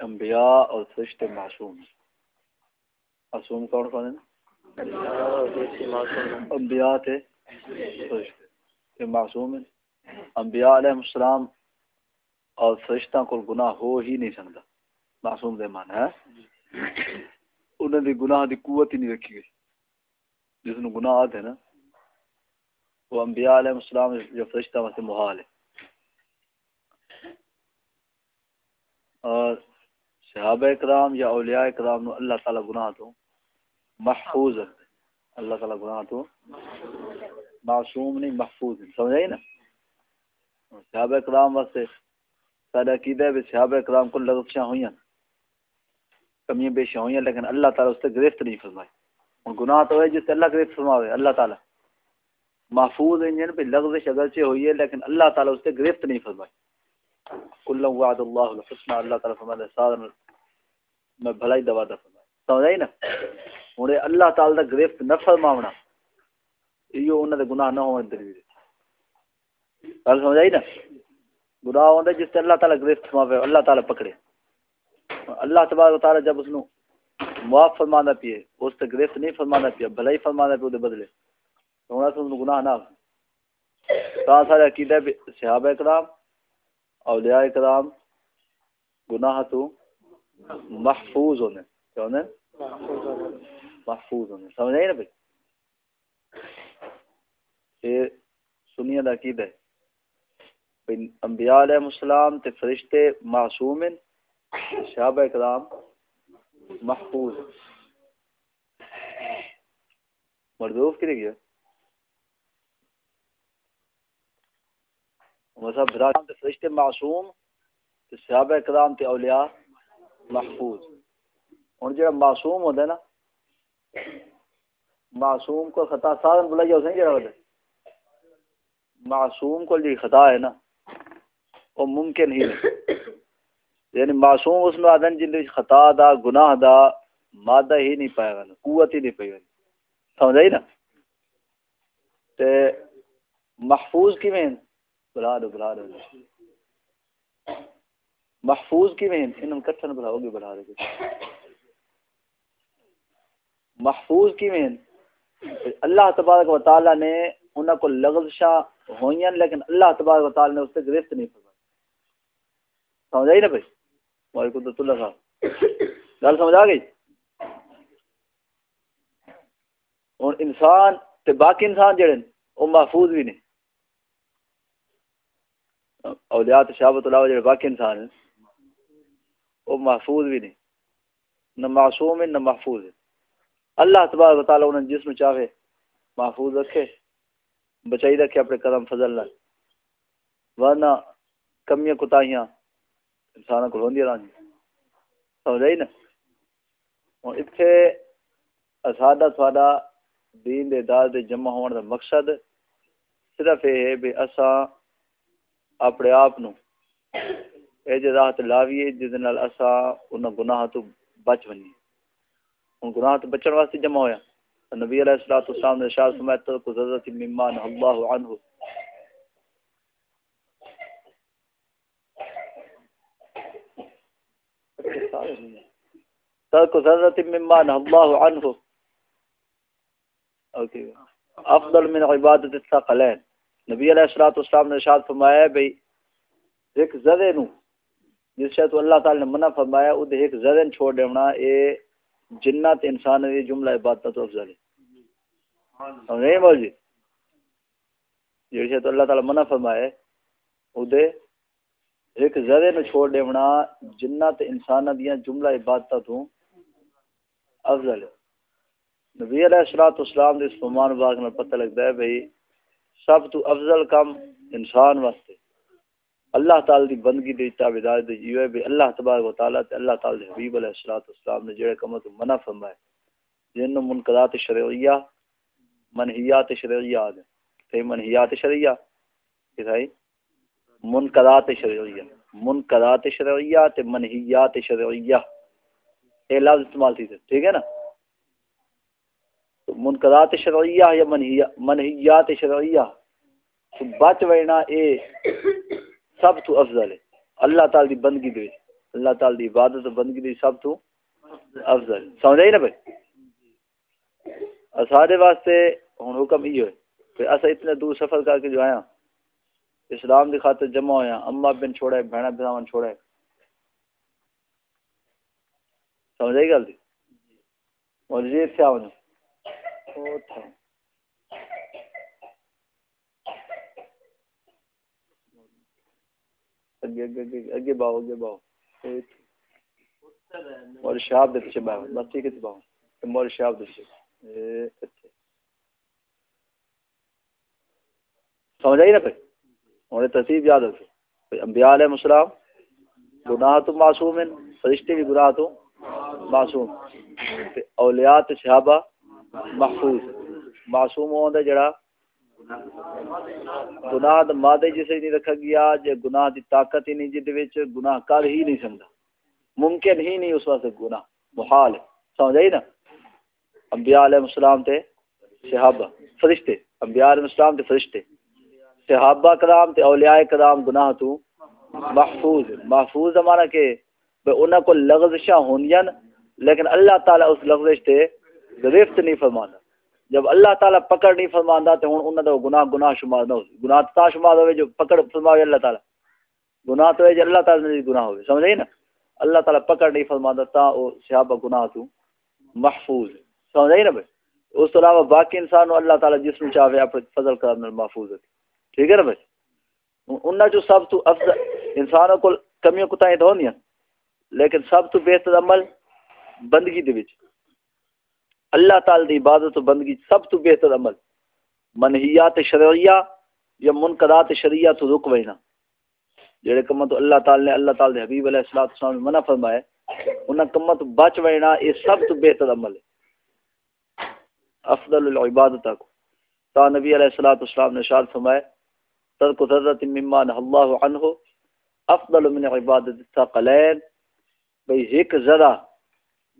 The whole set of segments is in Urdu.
انبیاء اور فرشتے معصوم معصوم کون کون ہیں؟ انبیاء تھے فرشتے۔ معصوم ہیں۔ انبیاء علیہ السلام اور فرشتہ کو گناہ ہو ہی نہیں سکتا۔ معصوم دے مان ہے۔ انہوں نے گناہ دی قوت ہی نہیں رکھی گئی۔ جس نے گناہ آتے ہیں نا، وہ انبیاء علیہ السلام جو فرشتہ واسطے محال ہے۔ اور صحابہ اکرام یا اولیاء اکرام نو اللہ تعالی گناہ تو محفوظ ہے۔ اللہ تعالی گناہ تو معصوم نہیں، محفوظ ہے۔ سمجھ آئی نا؟ صحابہ اکرام واسطے سارا عقیدہ ہے صحابہ اکرام کو لغزشاں ہوئی ہیں۔ کمیاں بیشیاں ہوئی ہیں، لیکن اللہ تعالی اس سے گرفت نہیں فرمائی۔ گناہ تو ہے جس سے اللہ گرفت فرماوے، اللہ تعالی۔ محفوظ انجن پہ لغزش اگرچہ ہوئی ہے، لیکن اللہ تعالی اس سے گرفت نہیں فرمائی۔ کل وعد اللہ الحسنہ، اللہ تعالی فرماتا سارا میں بھلائی دوا دا فرمایا سمجھ آئی نا؟ ہن اللہ تعالی دا گرفت نہ فرماونا ایو انہاں دے گناہ نہ ہون دلیل گل سمجھ آئی نا؟ گناہ ہوندا جس تے اللہ تعالی گرفت فرماوے، اللہ تعالی پکڑے۔ اللہ تبارک و تعالی جب اس نو معاف فرمانا پیے اس تے گرفت نہیں فرمانا پیے بھلائی فرمانا پیے دے بدلے۔ تو ہن گناہ نہ تا سارے عقیدہ صحابہ کرام اولیاء کرام گناہ تو محفوظ ہونے کیا ہونے محفوظ ہونے سمجھ آئی نا بھائی؟ یہ سنیے عقید ہے۔ انبیاء علیہ السلام تے فرشتے معصوم ہیں صحابہ کرام محفوظ مردوف کی گیا مذہب برادران تے فرشتے معصوم تے صحابہ کرام تے اولیاء محفوظ۔ ہن جڑا معصوم ہوندا ہے نا، معصوم کو خطا سارن بلایا اس نے جڑا ہوندا معصوم کو جی خطا ہے نا وہ ممکن ہی نہیں۔ یعنی معصوم اس میں آدن جن خطا دا، گناہ دا، مادہ ہی نہیں پائے گا، قوت ہی نہیں پائے گا۔ سمجھ نا؟ تے محفوظ کی میں بلا دو بلا دو محفوظ کی میں انہوں کٹھن بلاؤ گے بلا دو محفوظ کی میں اللہ تبارک و تعالی نے انہوں کو لغزشاں ہوئیں لیکن اللہ تبارک و تعالی نے اس سے گرفت نہیں فرمائی۔ سمجھ آئی نا بھائی؟ وعلیکم اللہ صاحب گل سمجھ آ گئی؟ اور انسان، تے باقی انسان جڑے وہ محفوظ بھی نہیں۔ اولیاء شہابت اللہ جڑے باقی انسان ہیں، وہ محفوظ بھی نہیں۔ نہ معصوم ہے نہ محفوظ ہے اللہ تبارک و انہیں جسم چاہے محفوظ رکھے، بچائی رکھے اپنے قدم فضل لائے ورنہ کمیاں کتاہیاں انسانوں کو ہوندی رہنی۔ سمجھ آئی نا؟ ہوں اتنے ساڈا تھوڑا دین دے دار دے جمع ہونے دا مقصد صرف یہ ہے بھی اساں اپنے آپ نو اے جے راہ تے لاویے، جس نال اساں انہاں گناہ تو بچ ونی ان گناہ تو بچن واسطے جمع ہویا۔ نبی علیہ الصلوۃ والسلام نے ارشاد فرمایا تو کو ضرورت ممان اللہ عنہ۔ ترک ضرورت ممان اللہ عنہ۔ افضل من عبادت الثقلین۔ نبی علیہ الصلوۃ والسلام نے ارشاد فرمایا بھئی ایک ذرے نو جس شے تو اللہ تعالی نے منع فرمایا، او ایک ذرے چھوڑ دینا اے جنات انسان دی جملہ عبادت تو افضل ہے۔ نہیں بول جی؟ جس شے تو اللہ تعالی منع فرمایا او دے ایک ذرے نو چھوڑ دینا جنات انسان دیاں جملہ عبادت تو افضل ہے۔ نبی علیہ الصلوۃ والسلام دے فرمان پاک میں پتہ لگتا ہے، بھئی سب تو افضل کام انسان واسطے۔ اللہ تعالی دی بندگی دی تابعدار دی یہ ہے بھی اللہ تبارک و تعالی تے اللہ تعالی دے حبیب علیہ الصلوۃ والسلام نے جڑے کم تو منع فرمائے۔ جن منقضات شرعیہ منہیات شرعیہ دے تے منہیات شرعیہ کہ بھائی منقضات شرعیہ منقضات شرعیہ تے منہیات شرعیہ اے لفظ استعمال تھی ٹھیک ہے نا؟ منقضات شرعیہ یا منہیات شرعیہ؟ تو بچ وینا اے سب تو افضل ہے۔ اللہ تعالی دی بندگی دے۔ اللہ تعالی دی عبادت بندگی دی سب تو افضل۔ سمجھ نا بھائی؟ اسارے واسطے ہن حکم یہ ہے کہ اسا اتنے دور سفر کر کے جو آیا، اسلام دی خاطر جمع ہویا، اما بن چھوڑے بہنا بھراون چھوڑے سمجھ آئی گل دی؟ اور یہ کیا ہونا او تھا اگے اگے اگے باؤ اگے باؤ۔ اور شاب دے پیچھے باؤ۔ بس ٹھیک ہے جی، باؤ۔ مول شاب دے پیچھے۔ اچھا۔ سمجھ آئی نا پھر؟ انہیں ترتیب یاد رکھو۔ انبیاء علیہ السلام، گناہ تو معصوم ہیں فرشتے بھی گناہ تو معصوم۔ اولیاء تے صحابہ محفوظ. معصوم ہوندا جڑا گناہ دا مادے جسے نہیں رکھا گیا، جے گناہ دی طاقت ہی نہیں جد وچ گناہ کر ہی نہیں سکدا ممکن ہی نہیں اس واسطے گناہ۔ محال ہے سمجھ آئی نا؟ انبیاء علیہ السلام تے صحابہ، فرشتے۔ انبیاء علیہ السلام تے فرشتے۔ صحابہ کرام تے اولیاء کرام گناہ تو محفوظ۔ محفوظ ہمارا کہ انہاں کو لغزشاں ہونیاں لیکن اللہ تعالی اس لغزش تے گرفت نہیں فرمانا۔ جب اللہ تعالیٰ پکڑ نہیں فرماندا تے ہن انہاں دا گناہ گناہ شمار نہ ہو۔ گناہ تا شمار ہوے جو پکڑ فرماوے اللہ تعالیٰ۔ گناہ تو ہے جو اللہ تعالیٰ نے گناہ ہوے سمجھ نا؟ اللہ تعالیٰ پکڑ نہیں فرماندا تا او صحابہ گناہ تو محفوظ سمجھ نا بھائی؟ اس تو علاوہ باقی انسان اللہ تعالیٰ جس میں چاہے اپنے فضل کرنے محفوظ ہے۔ ٹھیک ہے نا بھائی؟ انہاں جو سب تو افضل، انسانوں کو کمیوں کوتاہیں تو ہوندیاں لیکن سب تو بہتر عمل بندگی دے وچ۔ اللہ تعالی دی عبادت و بندگی سب تو بہتر عمل۔ منحیات شرعیہ یا منقرات شریعہ تو رک وینا جڑے کم تو اللہ تعالی نے اللہ تعالی دے حبیب علیہ الصلوۃ والسلام نے منع فرمایا انہاں کم تو بچ وینا یہ سب تو بہتر عمل ہے۔ افضل العبادت کو۔ تا نبی علیہ الصلوۃ والسلام نے ارشاد فرمایا ترک ذرۃ مما نهى الله عنه افضل من عبادت الثقلین بھئی ایک ذرہ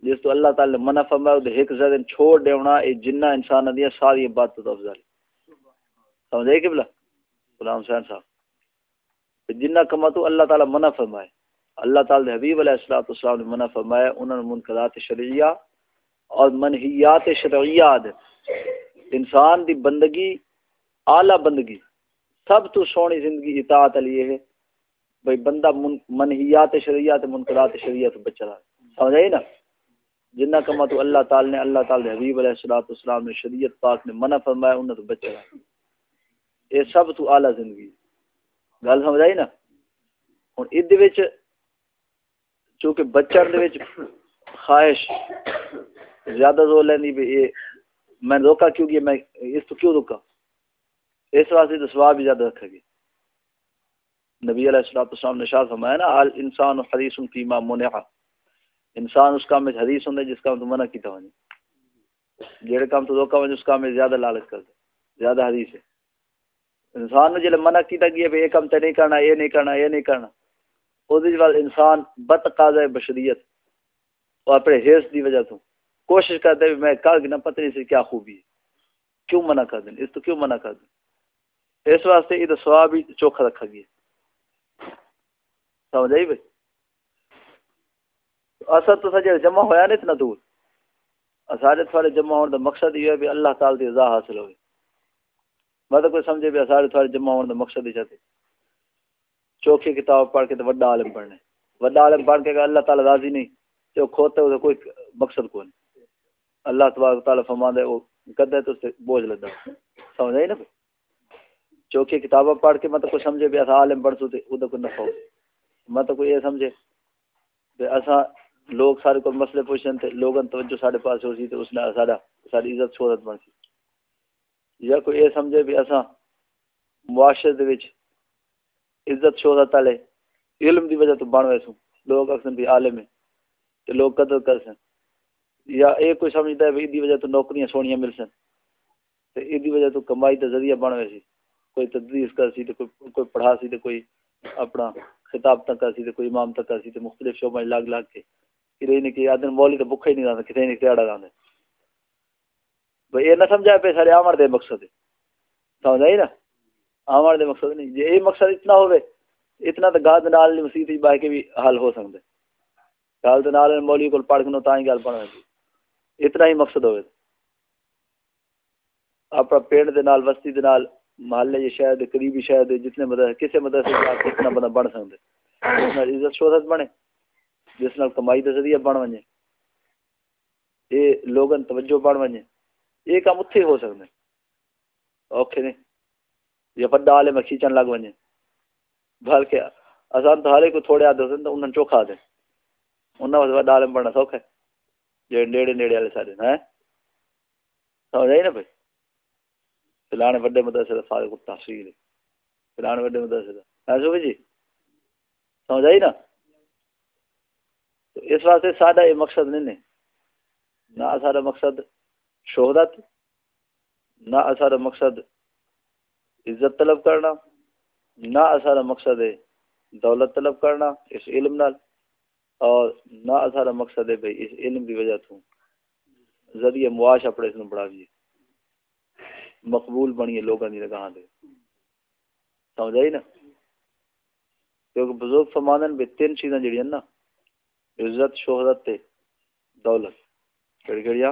جس تو اللہ تعالی منع فرمایا تے ایک ذرا چھوڑ دیونا اے جنہ انسان دی ساری بات تو افضل سمجھے کہ بلا؟ غلام حسین صاحب۔ جنہ کما تو اللہ تعالی منع فرمائے۔ اللہ تعالی حبیب علیہ الصلوۃ والسلام نے منع فرمایا انہوں نے منکرات شرعیہ اور منہیات شرعیات انسان دی بندگی، اعلی بندگی، سب تو سونی زندگی اطاعت علی ہے۔ بھئی بندہ منہیات شرعیات منکرات شرعیات بچا رہا ہے۔ سمجھ سمجھے نا جنہ کما تو مطلب اللہ تعالی نے اللہ تعالی حبیب علیہ الصلوۃ والسلام نے شریعت پاک نے منع فرمایا، انہاں تو بچے رہا اے سب تو اعلی زندگی۔ گل سمجھ آئی نا؟ ہن اد وچ، چونکہ بچن دے وچ خواہش زیادہ زور لینی بھی اے، میں روکا کیوں گیا؟ میں اس تو کیوں روکا؟ اس واسطے تو ثواب بھی زیادہ رکھا گیا۔ نبی علیہ الصلوۃ والسلام نے شاہ فرمایا نا الانسان حریص فیما منع انسان اس کام میں حدیث ہوں جس کام تو منع کیتا ہونے جہے کام تو روکا ہونے اس کام میں زیادہ لالچ کرتے زیادہ حدیث ہے۔ انسان نے جلے منع کیتا گیا بھی یہ کام تے نہیں کرنا، یہ نہیں کرنا، یہ نہیں کرنا او دی وال انسان بتقاضا بشریت اور اپنے حیث دی وجہ تو کوشش کرتے بھی میں کر نہ پتہ نہیں سے کیا خوبی ہے۔ کیوں منع کر دیں اس تو کیوں منع کر دیں اس واسطے یہ تو سواب ہی چوکھا رکھا گیا۔ سمجھ آئی بھائی اصل تو سجے جمع ہویا نہیں اتنا دور۔ اسارے تھوڑے جمع ہونے دا مقصد یہ ہے بھی اللہ تعالی دی رضا حاصل ہوئے۔ مطلب کوئی سمجھے بھی اسارے تھوڑے جمع ہونے دا مقصد ہی چاہتے۔ چوکھی کتاب پڑھ کے تو وڈا عالم پڑھنے وڈا عالم پڑھ کے اللہ تعالی راضی نہیں جو کھوتے ہو تو کوئی مقصد کو نہیں اللہ تبارک تعالی فرما دے وہ کدے تو سے بوجھ لگا سمجھ آئی نا چوکھی کتابیں پڑھ کے مطلب کوئی سمجھے بھی ایسا عالم پڑھ سو تے ادھر کوئی نفع ہو مطلب کوئی یہ سمجھے۔ کہ ایسا لوگ سارے کو مسئلے پوچھتے تھے لوگوں توجہ سارے پاس ہو سی تو اس نے سارا ساری عزت شہرت بن سی یا کوئی یہ سمجھے بھی ایسا معاشرے دے وچ عزت شہرت والے علم دی وجہ تو بن ویسو لوگ اکثر بھی عالم ہے کہ لوگ قدر کر سن یا یہ کوئی سمجھتا ہے بھی دی وجہ تو نوکریاں سونیاں مل سن تو یہ وجہ تو کمائی کا ذریعہ بن ویسی۔ کوئی تدریس کر سی تو کوئی کوئی پڑھا سی تو کوئی اپنا خطاب تک کر سی تو کوئی امام تک کر سی تو مختلف شعبہ لاگ لاگ کے کدے نہیں کہ آدن مولی تو بکھا ہی نہیں رہتا کدے نہیں کہڑا رہتا بھئی یہ نہ سمجھا پہ سارے آمر دے مقصد۔ ہے سمجھ آئی نا آمر دے مقصد نہیں۔ یہ مقصد اتنا ہوئے اتنا تو گال نال مسیح بہ کے بھی حل ہو سکتے گال نال مولوی کو پڑھ کے تا ہی گل بن اتنا ہی مقصد ہوئے اپنا پنڈ دے نال، وسطی دے نال، محلے یہ شہر دے قریبی شہر دے جتنے مدرسے، کسے مدرسے سے آپ اتنا بندہ بن سکتے عزت، شہرت بنے۔ جس نال کمائی دے ذریعہ بن ونجے۔ یہ لوگن توجہ بن ونجے۔ یہ کام اتھے ہو سکتے اوکھے نہیں یا بڑا عالم کھینچن لگ ونجے۔ بلکہ اسان تو ہر کو تھوڑے آدھے ہوتے تو انہوں چوکھا دے۔ انہوں نے بڑا عالم بننا سوکھا ہے۔ جو نیڑے نیڑے والے سارے، ہیں؟ سمجھ آئی نا بھائی؟ فلانے بڑے مدرسے کا سارے کو تحصیل ہے۔ فلانے بڑے مدرسے کا ایسے جی؟ سمجھ آئی نا؟ تو اس واسطے سارا یہ مقصد نہیں ہے۔ نہ سارا مقصد شہرت، نہ سارا مقصد عزت طلب کرنا، نہ سارا مقصد ہے دولت طلب کرنا اس علم نال، اور نہ سارا مقصد ہے بھائی اس علم کی وجہ تو ذریعے معاش اپنے اس بڑھا دیے مقبول بنیے لوگوں کی نگاہ دے۔ سمجھ آئی نا؟ کیونکہ بزرگ فرمانن بھی تین چیزاں جڑی نا عزت، شہرت، دولت۔ کہڑی کہڑی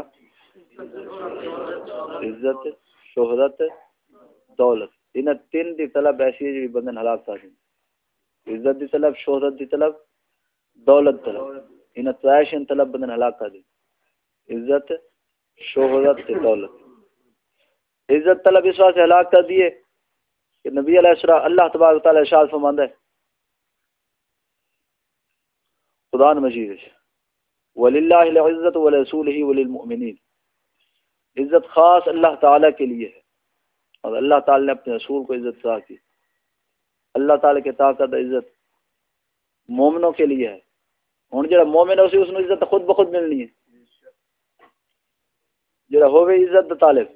عزت، شہرت، دولت۔ ان تین دی طلب ایسی ہے جو بندن ہلاک کر دیں عزت دی طلب، شہرت دی طلب، دولت طلب۔ ان ترائشن طلب بندن ہلاک کر دیں عزت، شہرت دولت۔ عزت طلب اس واسطے ہلاک کر دیے کہ نبی علیہ السلام اللہ تبارک تعالی ارشاد فرماندا ہے۔ خدا مجید وللہ العزت ولرسولہ وللمؤمنین عزت خاص اللہ تعالی کے لیے ہے۔ اور اللہ تعالی نے اپنے رسول کو عزت عطا کی۔ اللہ تعالی کے طاقت عزت مومنوں کے لیے ہے۔ ہوں جا مومن ہے اسی اس میں عزت خود بخود ملنی ہے۔ جڑا ہوئے عزت طالب۔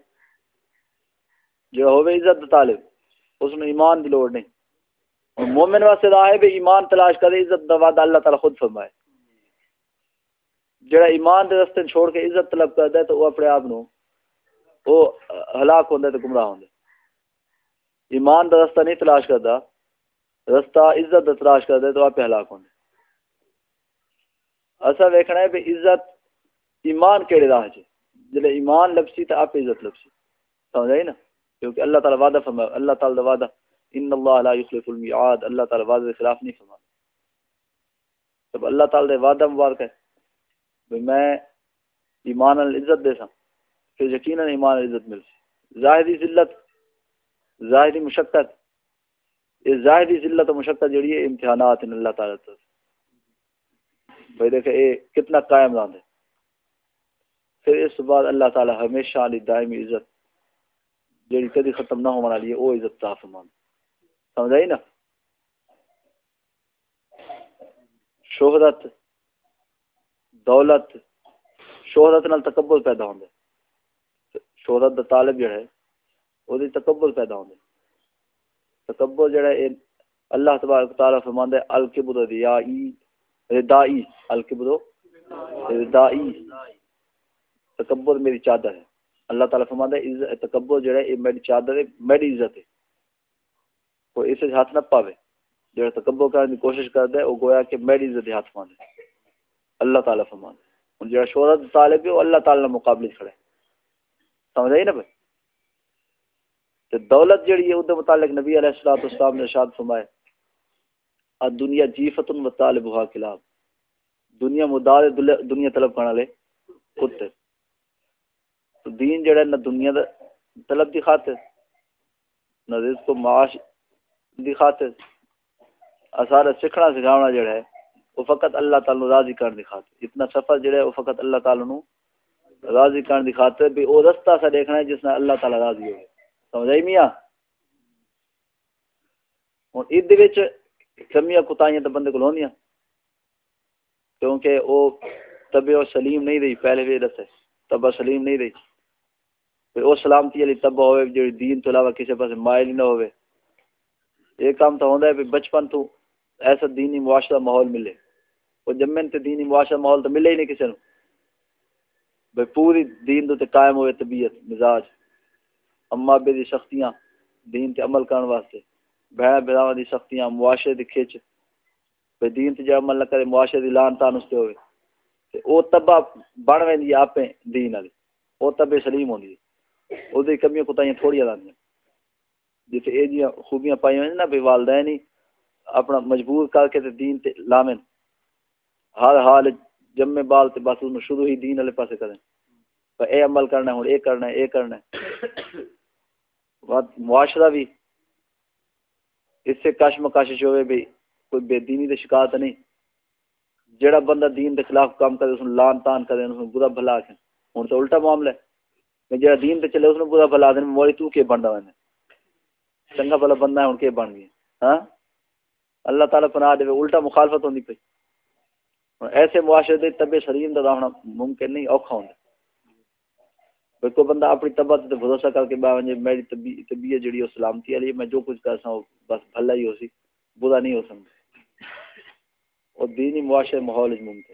جڑا ہوئے عزت طالب، اس میں ایمان کی لوڑ نہیں۔ اور مومن واسطے آئے بھی ایمان تلاش کرے، عزت دا وعدہ اللہ تعالی خود فرمائے۔ جڑا ایمان دے رستے چھوڑ کے عزت طلب کرتا ہے تو وہ اپنے آپ نو وہ ہلاک ہوتا ہے تو گمراہ ہوتا ہے۔ ایمان دا رستہ نہیں تلاش کرتا رستہ عزت دا تلاش کرتا تو آپ ہلاک ہونے ایسا ویکھنا ہے کہ عزت ایمان کیڑے راہ چ جلے ایمان لبسی تو آپ عزت لبسی، سمجھ آئی نا؟ کیونکہ اللہ تعالی وعدہ فرمایا، اللہ تعالی وعدہ ان اللہ لا یخلف المیعاد اللہ تعالی وعدے خلاف نہیں فرماتا۔ جب اللہ تعالی دے وعدہ مبارک ہے کہ میں ایمان عزت دے سا پھر یقیناً ایمان عزت مل سی ظاہری ذلت، ظاہری مشقت، یہ ظاہری ذلت و مشقت جڑی ہے، امتحانات ہیں اللہ تعالیٰ تو بھائی دیکھے اے کتنا قائم رہا ہے۔ پھر اس بعد اللہ تعالیٰ ہمیشہ علی دائمی عزت، جڑی کدی ختم نہ ہونے والی ہے وہ عزت تا فرمان سمجھ آئی نا شہرت دولت شہرت نال تکبر پیدا ہوندا شہرت دا طالب جڑا ہے وہ تکبر پیدا ہوندے تکبر جڑا ہے اللہ تبارک تعالی فرماندا ہے الکبر ریائی ردائی الکبر ردائی تکبر میری چادر ہے اللہ تعالی فرماندا ہے تکبر جڑا ہے میری چادر ہے میری عزت ہے کوئی اسے ہاتھ نہ پاوے۔ جڑا تکبر کرنے کی کوشش کردا ہے، وہ گویا کہ میری عزت ہاتھ ماندا ہے اللہ تعالی فرماندا ہے جڑا شہرت طالب ہے، وہ اللہ تعالی نے مقابلے کھڑا ہے۔ سمجھ آئی نا بھائی؟ تو دولت جڑی ہے اس متعلق نبی علیہ السلام والسلام نے ارشاد فرمایا دنیا جیفت و طالب خلاف دنیا مدار دنیا طلب کرنے والے کتے دین جڑا نہ دنیا دا طلب دی خاطر، نہ رزق و معاش دی خاطر اسارا سکھنا سکھاونا جڑا ہے، وہ فقط اللہ تعالی راضی کرنے دی خاطر۔ اتنا سفر جڑا ہے، وہ فقط اللہ تعالی نو راضی کرنے دی خاطر۔ بھی او رستہ سا دیکھنا ہے جس میں اللہ تعالی راضی ہوگی سمجھ آئی میاں؟ ہوں عید کمیاں کتائیاں تو بندے کو ہونیاں۔ کیونکہ وہ طبع و سلیم نہیں رہی، پہلے بھی دسے۔ تبا سلیم نہیں رہی۔ پھر وہ سلامتی والی تبا ہوئے جی دین تو علاوہ کسی پاس مائل نہ ہوئے۔ یہ کام تو ہوتا ہے بچپن تو ایسا دینی معاشرہ ماحول ملے۔ وہ جمن تے دینی معاشرہ ماحول تو ملے ہی نہیں کسی نے بھائی پوری دین تو قائم ہوئے طبیعت، مزاج۔ اما بے دی سختیاں دین تے عمل کرن واسطے۔ بھڑا بھراواں دی سختیاں معاشرے دی کھچ بے دین تے جو عمل نہ کرے معاشرے دی لان تان اس تے ہوئے۔ تے او تبا بن ویندی اپے دین والی او تبے سلیم ہوندی او دی کمیاں کوتاہیاں تھوڑی آندیاں جتے اے جی خوبیاں پائی ہیں نا بے والدین ہی اپنا مجبور کر کے تے دین تے لامن۔ ہر حال جمے بال تے بس انہوں شروع ہی دین والے پاسے کریں۔ پر اے عمل کرنا ہے، ہن اے کرنا ہے، اے کرنا ہے۔ معاشرہ بھی اس سے کش مکاشش ہوئے بھی کوئی بے دینی دے شکایت نہیں۔ جڑا بندہ دین دے خلاف کام کرے، اس نے لان تان کرے، اس نے برا بھلا کے ہن تو الٹا معاملہ ہے۔ جڑا دین تے چلے، اس نے برا بھلا دے موری تو کے بندا ونے چنگا بھلا بندہ ہے ہن کے بن گیا۔ ہاں؟ اللہ تعالی پناہ دے الٹا مخالفت ہوندی پئی۔ ایسے معاشرے دے تبے سلیم دا ہونا ممکن نہیں، اوکھا ہوندا۔ کوئی بندہ اپنی طبیعت تے بھروسہ کر کے باونجے میری طبیعت جڑی ہے سلامتی والی میں جو کچھ کر سا بس بھلا ہی ہو سی۔ برا نہیں ہو سکتا۔ اور دینی معاشرے ماحول ممکن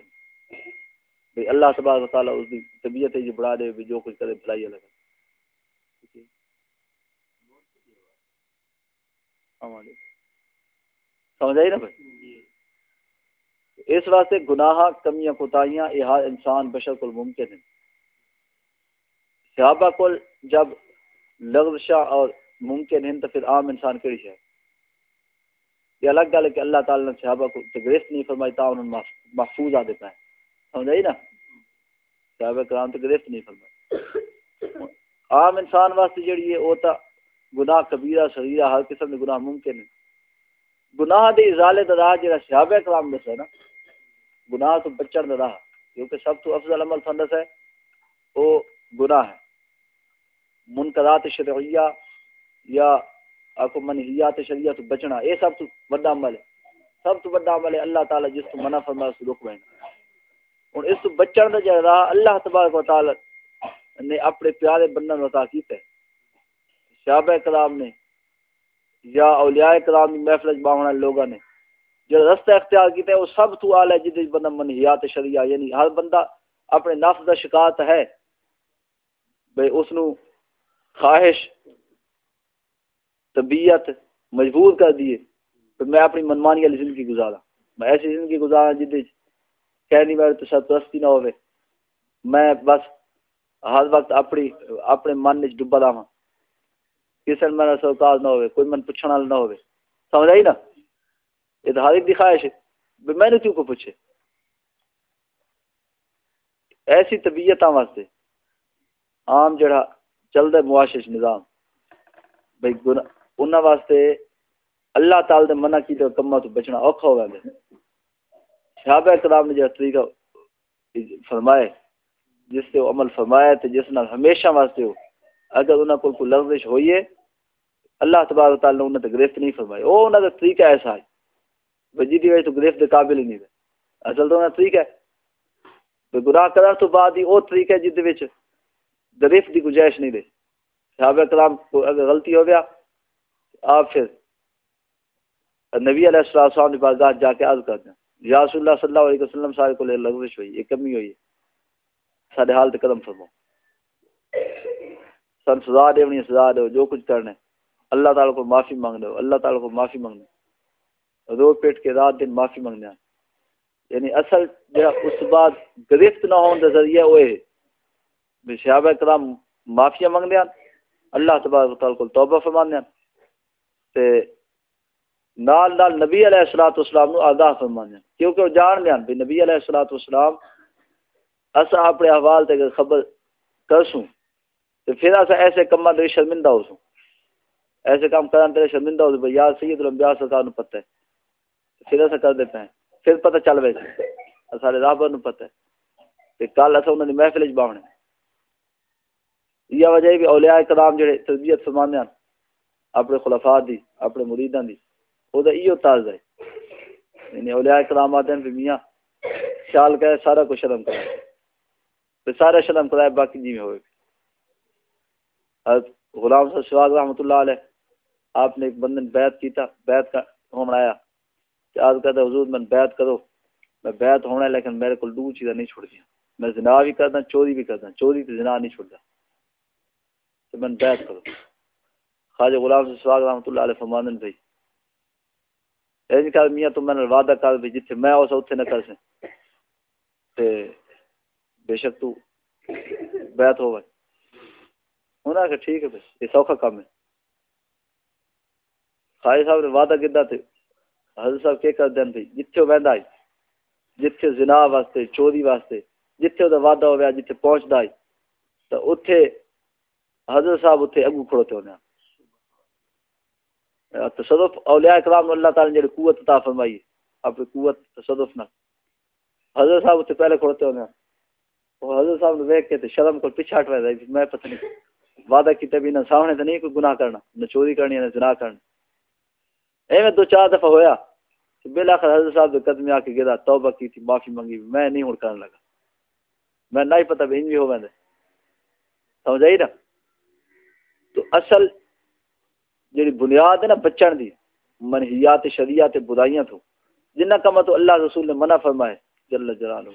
بھئی اللہ تبارک و تعالی اس کی طبیعت ہی بڑھا دے بھی جو کچھ کرے، بھلائی الگ سمجھ آئی نا بھائی؟ اس واسطے گناہ کمیاں کوتاہیاں یہ ہر انسان بشر کو ممکن ہے صحابہ کو جب لغزشہ اور ممکن ہیں تو پھر عام انسان کیڑی ہے؟ یہ الگ گل ہے کہ اللہ تعالی نے صحابہ کو گرفت نہیں فرمائی تا انہوں محفوظ آ دیتا ہے۔ سمجھائی نا؟ صحابہ کرام تو گرفت نہیں فرمائی۔ عام انسان واسطے جڑی ہے وہ تو گناہ کبیرہ صغیرہ ہر قسم کے گناہ ممکن ہے گناہ دے ازالے دا راہ جڑا صحابہ کرام دس ہے نا، گناہ تو بچن دا راہ، کیونکہ سب تو افضل عمل سندس ہے وہ گناہ ہے۔ منقرات شرعیہ یا آکو منحیات شریعہ تو بچنا یہ سب تو بڑا عمل ہے۔ سب تو بڑا عمل ہے، اللہ تعالی جس کو منع فرما اس رک بینا اور اس تو بچن دا جو راہ اللہ تبارک و تعالی نے اپنے پیارے بندن عطا کیتا ہے۔ صحابہ کرام نے یا اولیاء کرام کی محفل باہنا لوگوں نے۔ جو رستہ اختیار کیتا ہے، وہ سب تو اعلی ہے جدی بندہ منحیات شریعہ یعنی ہر بندہ اپنے نفس دا شکایت ہے۔ بھئی اس نو خواہش، طبیعت مجبور کر دیے تو میں اپنی منمانی والی زندگی گزارا میں ایسی زندگی گزارا جد کہنی میرے تو سرپرستی نہ ہوئے میں بس ہر وقت اپنی، اپنے من چ ڈبا رہا کسی نے میرا سرکار نہ ہوئے، کوئی من پوچھنے والا نہ ہوئے۔ سمجھ آئی نا؟ یہ تو ہر ایک دی خواہش ہے۔ میں نے کیوں کو پوچھے؟ ایسی طبیعت واسطے۔ عام جڑا چل رہا معاشر نظام۔ بھائی گنا انہوں واسطے اللہ تعالی دے منع کی کما تو بچنا اوکھا ہو گیا صحابہ کرام نے جو طریقہ فرمائے جس سے وہ عمل فرمایا تے جس نال ہمیشہ واسطے ہو، اگر انہاں کو کوئی لفظ ہوئی ہے اللہ تبارک تعالی نے انہاں تے گرفت نہیں فرمائی۔ او انہاں دا طریقہ ایسا ہے۔ بجی دی وجہ تو گرفت دے قابل ہی نہیں ہے۔ اصل تو انہاں طریقہ ہے۔ گناہ کرن تو بعد ہی او طریقہ جد وچ گرفت دی گنجائش نہیں دے صحابہ کرام کو اگر غلطی ہو گیا، آپ پھر نبی علیہ السلام کی بارگاہ جا کے عرض کر دیں۔ یا رسول اللہ صلی اللہ علیہ وسلم، سارے کو لغزش ہوئی، یہ کمی ہوئی ہے۔ سارے حال تے قدم فرمو سن سزا دے اپنی سزا دے، جو کچھ کرنے اللہ تعالیٰ کو معافی مانگ دو اللہ تعالیٰ کو معافی مانگ دو رو پیٹ کے رات دن معافی مانگنے یعنی اصل جڑا اس بعد گرفت نہ ہون دے ذریعہ ہوئے صحابہ کرام معافیا منگنے اللہ تبارک تعالی کو توبہ فرمانے تے نال نال نبی علیہ الصلوۃ والسلام نو آگاہ فرمانے کیونکہ وہ جان لیان بھی نبی علیہ الصلوۃ والسلام اسا اپنے احوال تے خبر کرسوں، تے پھر اسا ایسے کما تے شرمندہ ہوسوں۔ ایسے کام کرن تے شرمندہ ہو بھئی یا سید الانبیاء سرکار نو پتہ ہے۔ پھر اسا کر دیتے ہیں۔ پھر پتہ چل وے سارے راہبر نو پتہ ہے۔ تے کل اسا انہاں دی محفل وچ باونے۔ یہ وجہ بھی اولیاء کرام جڑے تربیت فرمانے ہیں اپنے خلفاء دی، اپنے مریداں دی، او دا ایو طرز ہے۔ یعنی اولیاء کرام آتے ہیں میاں خیال کرے سارا کچھ شرم کرے پھر سارا شرم کرائے، باقی جی میں ہوئے۔ غلام صاحب شواز رحمۃ اللہ علیہ آپ نے ایک بندن بیعت کیتا، بیعت کا ہونا آیا کہ آج کہتا حضور میں بیعت کرو، میں بیعت ہونا ہے لیکن میرے کو دو چیزیں نہیں چھوڑ دیا میں زنا بھی کرتا چوری بھی کرتا چوری تو زنا نہیں چھوڑتا۔ تو میں بیعت کرو۔ خواجہ غلام سے سواگ رحمۃ اللہ علیہ فرماندن بھائی اے جی کر میاں تو میں وعدہ کر بھی جتھے میں اس اوتھے نہ کر سے تے بے شک تو بیعت ہوے انہاں کہ ٹھیک ہے بس، یہ سوکھا کام ہے۔ خائی صاحب نے وعدہ کیتا تے حضرت صاحب کیا کر دین تھی جتھے ویندا ہے، جتھے زنا واسطے، چوری واسطے، جتھے دا وعدہ ہویا، جتھے پہنچدا ہے، تے اوتھے حضرت صاحب اوتھے اگو کھڑوتے ہونے۔ تصدف اولیاء اکرام اللہ تعالی نے قوت عطا فرمائی اپنی قوت تصدف نہ حضرت صاحب تے پہلے کھڑتے ہونے۔ وہ حضرت صاحب نے دیکھ کے تے شرم کو پیچھے ہٹ رہا میں پتہ نہیں، وعدہ کیتے بھی نہ سامنے تے نہیں کوئی گناہ کرنا، نہ چوری کرنی، نہ زنا کرنا ایویں دو چار دفعہ ہویا بالآخر حضرت صاحب دے قدم آ کے گدا، توبہ کی تھی، معافی منگی، میں نہیں ہن کرنے لگا۔ میں نہیں پتہ بھی انج بھی ہوویں سمجھ آئی نا؟ تو اصل جی بنیاد ہے نا بچن دی منحیات شریعت بدائیاں تو، جنہ کما تو اللہ رسول نے منع فرمائے، جل جلالہ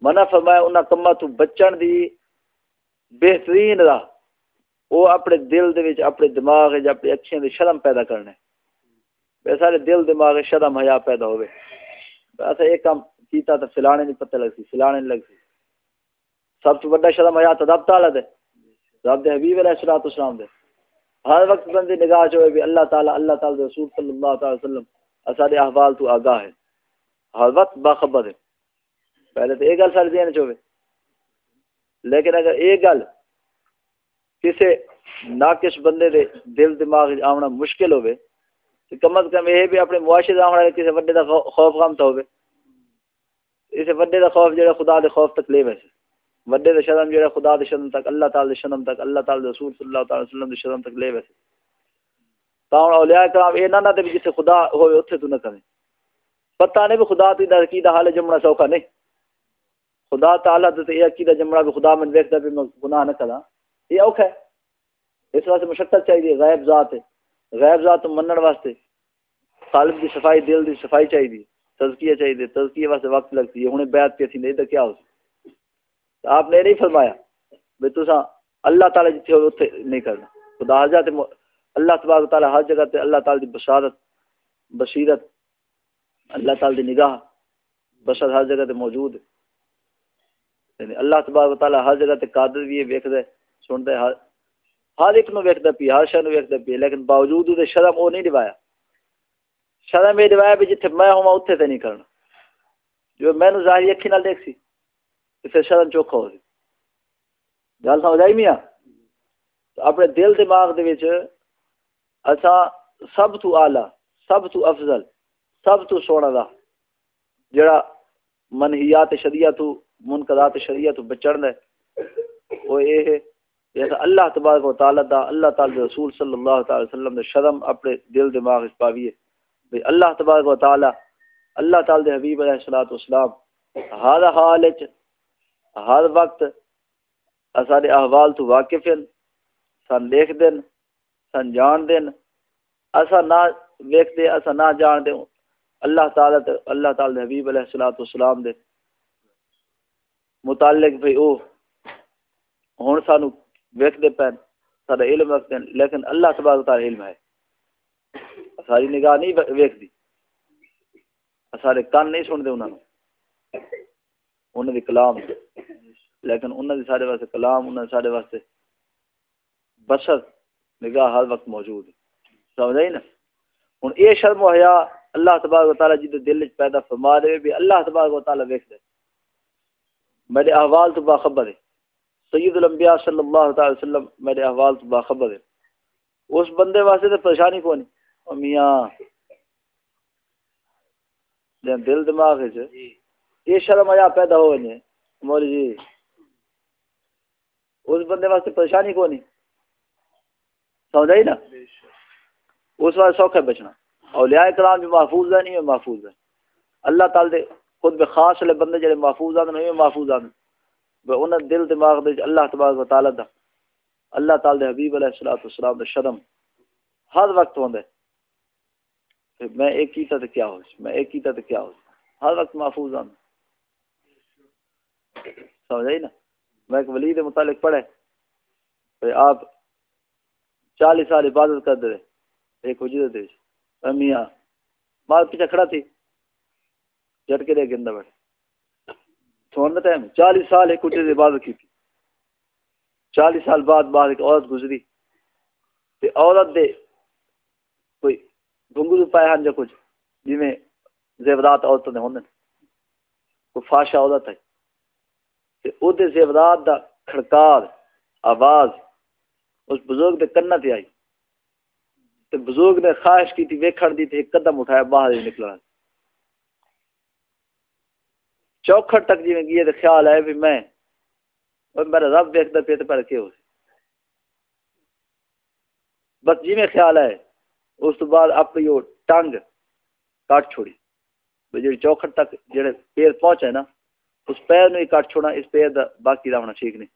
منع فرمایا انہاں کما تو بچن دی بہترین راہ۔ وہ اپنے دل دے وچ، اپنے دماغ وچ، اپنی اکھیاں دے شرم پیدا کرنے۔ بے سارے دل، دماغ، شرم، حیا پیدا ہوئے۔ ایسا ایک کام کیتا تو فلانے نہیں پتہ لگسی فلانے نہیں لگسی سب سے بڑا شرم، حیا تو رب تعالی دے۔ رب دے حبیب علیہ الصلوۃ والسلام دے۔ ہر وقت بندے نگاہ جو ہے بھی اللہ تعالیٰ اللہ تعالیٰ رسول صلی اللہ تعالی وسلم اسارے احوال تو آگاہ ہے۔ ہر وقت باخبر ہے۔ پہلے تو ایک گل سارے دین چوے لیکن اگر ایک گل کسی ناقص بندے دے دل دماغ آنا مشکل ہوئے تو کم از کم یہ بھی اپنے معاشرے آنا کسی وڈے دا خوف غم تو ہوئے اسے وڈے دا خوف جڑا خدا دے خوف تک لے ویسے۔ وڈے دے شرم جڑا خدا دے شرم تک، اللہ تعالی دے شرم تک، اللہ تعالی دے رسول صلی اللہ تعالی وسلم دے شرم تک لے ویسے۔ تا اولیاء کرام اے نہ نہ تے جتھے خدا ہوے اوتھے تو نہ کرے۔ پتہ نہیں بھی خدا تے دا کی دا حال جمنا سوکھا نہیں خدا تعالی تے عقیدہ جمنا بھی خدا من ویکھدا بھی میں گناہ نہ کراں۔ یہ اوکھا ہے۔ اس واسطے مشقت چاہیے غیب ذات ہے۔ غیب ذات منن واسطے۔ قلب دی صفائی، دل دی صفائی چاہیے۔ تزکیہ چاہیے، تزکیہ واسطے وقت لگتی ہے۔ ہن بیعت پہ تھی نہیں تے کیا ہو آپ نے نہیں فرمایا بھائی تو اللہ تعالیٰ جتنے ہو اتنے نہیں کرنا۔ خدا حضرت اللہ تبارک تعالیٰ ہر جگہ تے اللہ تعالیٰ دی بشارت بصیرت اللہ تعالیٰ دی نگاہ، بشر ہر جگہ تے موجود ہے۔ یعنی اللہ تبارک تعالیٰ ہر جگہ تے قادر بھی ہے، ویکھدا ہے۔ سندا ہے ہر ہر ایک نو ویکھدا پی ہر شے نو ویکھدا پی لیکن باوجود دے شرم او نہیں نبھایا شرم یہ نبھایا بھی جتھے میں ہوں اتنے تے نہیں کرنا جو میں نو ظاہری اکھی نال دیکھ سی پھر شرم چوکھا ہو سی۔ گل سمجھ آئی میاں؟ اپنے دل دماغ دے وچ اچھا سب تو اعلی، سب تو افضل، سب تو سونا دا، جڑا منہیات شریعت منقضات شریعت بچن دے وہ اے ہے جیسا اللہ تبارک و تعالی دا اللہ تعالی رسول صلی اللہ تعالی وسلم دے شرم اپنے دل دماغ وچ پاویے بھئی اللہ تبارک و تعالی، اللہ تعالی دے حبیب علیہ الصلوۃ والسلام، ہر حال وچ، ہر وقت سارے احوال تو واقف ہیں سن دیکھ دین سن جان دین ایسا نہ ویک دے ایسا نہ جان دے اللہ تعالیٰ تے، اللہ تعالیٰ حبیب علیہ الصلوۃ والسلام دے متعلق بھئی او، ہن سانو ویک دے پین سارا علم رکھتے ہیں لیکن اللہ تبارک تعالی علم ہے۔ ساری نگاہ نہیں ویک دی سارے کان نہیں سن دے انہاں انہوں نے کلام، لیکن انہوں نے سارے واسطے کلام انہوں نے سارے واسطے بشر، نگاہ ہر وقت موجود ہے۔ سمجھ آئی نا؟ ہوں یہ شرم و حیا اللہ تبارک و تعالیٰ جی دل چ پیدا فرما دے بھی اللہ تبارک و تعالیٰ ویک دے میرے احوال تو باخبر ہے۔ سید الانبیاء صلی اللہ تعالی وسلم میرے احوال تو باخبر ہے اس بندے واسطے تو پریشانی کو نہیں میاں۔ دل دماغ ہے یہ شرم حیا پیدا ہو گئے مولی جی۔ اس بندے واسطے پریشانی کو نہیں سمجھ آئی نا اس واسطے سوکھ ہے بچنا۔ اولیاء کرام بھی محفوظ ہے نہیں محفوظ ہے اللہ تعالی دے خود بے خاص والے بندے جڑے محفوظ آدھے نہیں محفوظ آدھے انہیں دل دماغ دے اللہ تبارک و تعالی دا، اللہ تعالی دے حبیب علیہ الصلوۃ والسلام دا شرم ہر وقت ہوندا ہے۔ میں ایک کیتا تے کیا ہو میں ایک کیتا تے کیا ہو ہر وقت محفوظ ہاں۔ آدھے سمجھ آئی نا؟ میں ایک ولی متعلق پڑھے آپ چالیس سال عبادت کر دے ایک وجود دے میاں مال پیچھے کھڑا تھی۔ جٹ کے دے گندا بیٹھ سونے ٹائم چالیس سال ایک کٹے عبادت کی تھی۔ چالیس سال بعد بعد ایک عورت گزری۔ تے عورت دے کوئی گنگل پائے ہیں جو کچھ جی میں زیورات عورتوں نے ہونے کوئی فاشا عورت ہے۔ تے او دے زیورات دا کھڑکار، آواز اس بزرگ دے کنہ تے آئی۔ تے بزرگ نے خواہش کی تھی، ویکھن دی تے ایک قدم اٹھایا، باہر ہی نکلا۔ چوکھٹ تک جی میں گئے تے خیال آئے بھی میں میرا رب ویکھدا پیا تے پر کے ہو بس جی میں خیال آئے، اس تو بعد اپنی وہ ٹنگ کٹ چھوڑی۔ جی چوکھٹ تک جڑے پیر پہنچے نا، اس پیر نو ہی کٹ چھوڑا اس پیر دا باقی دا ہونا ٹھیک نہیں۔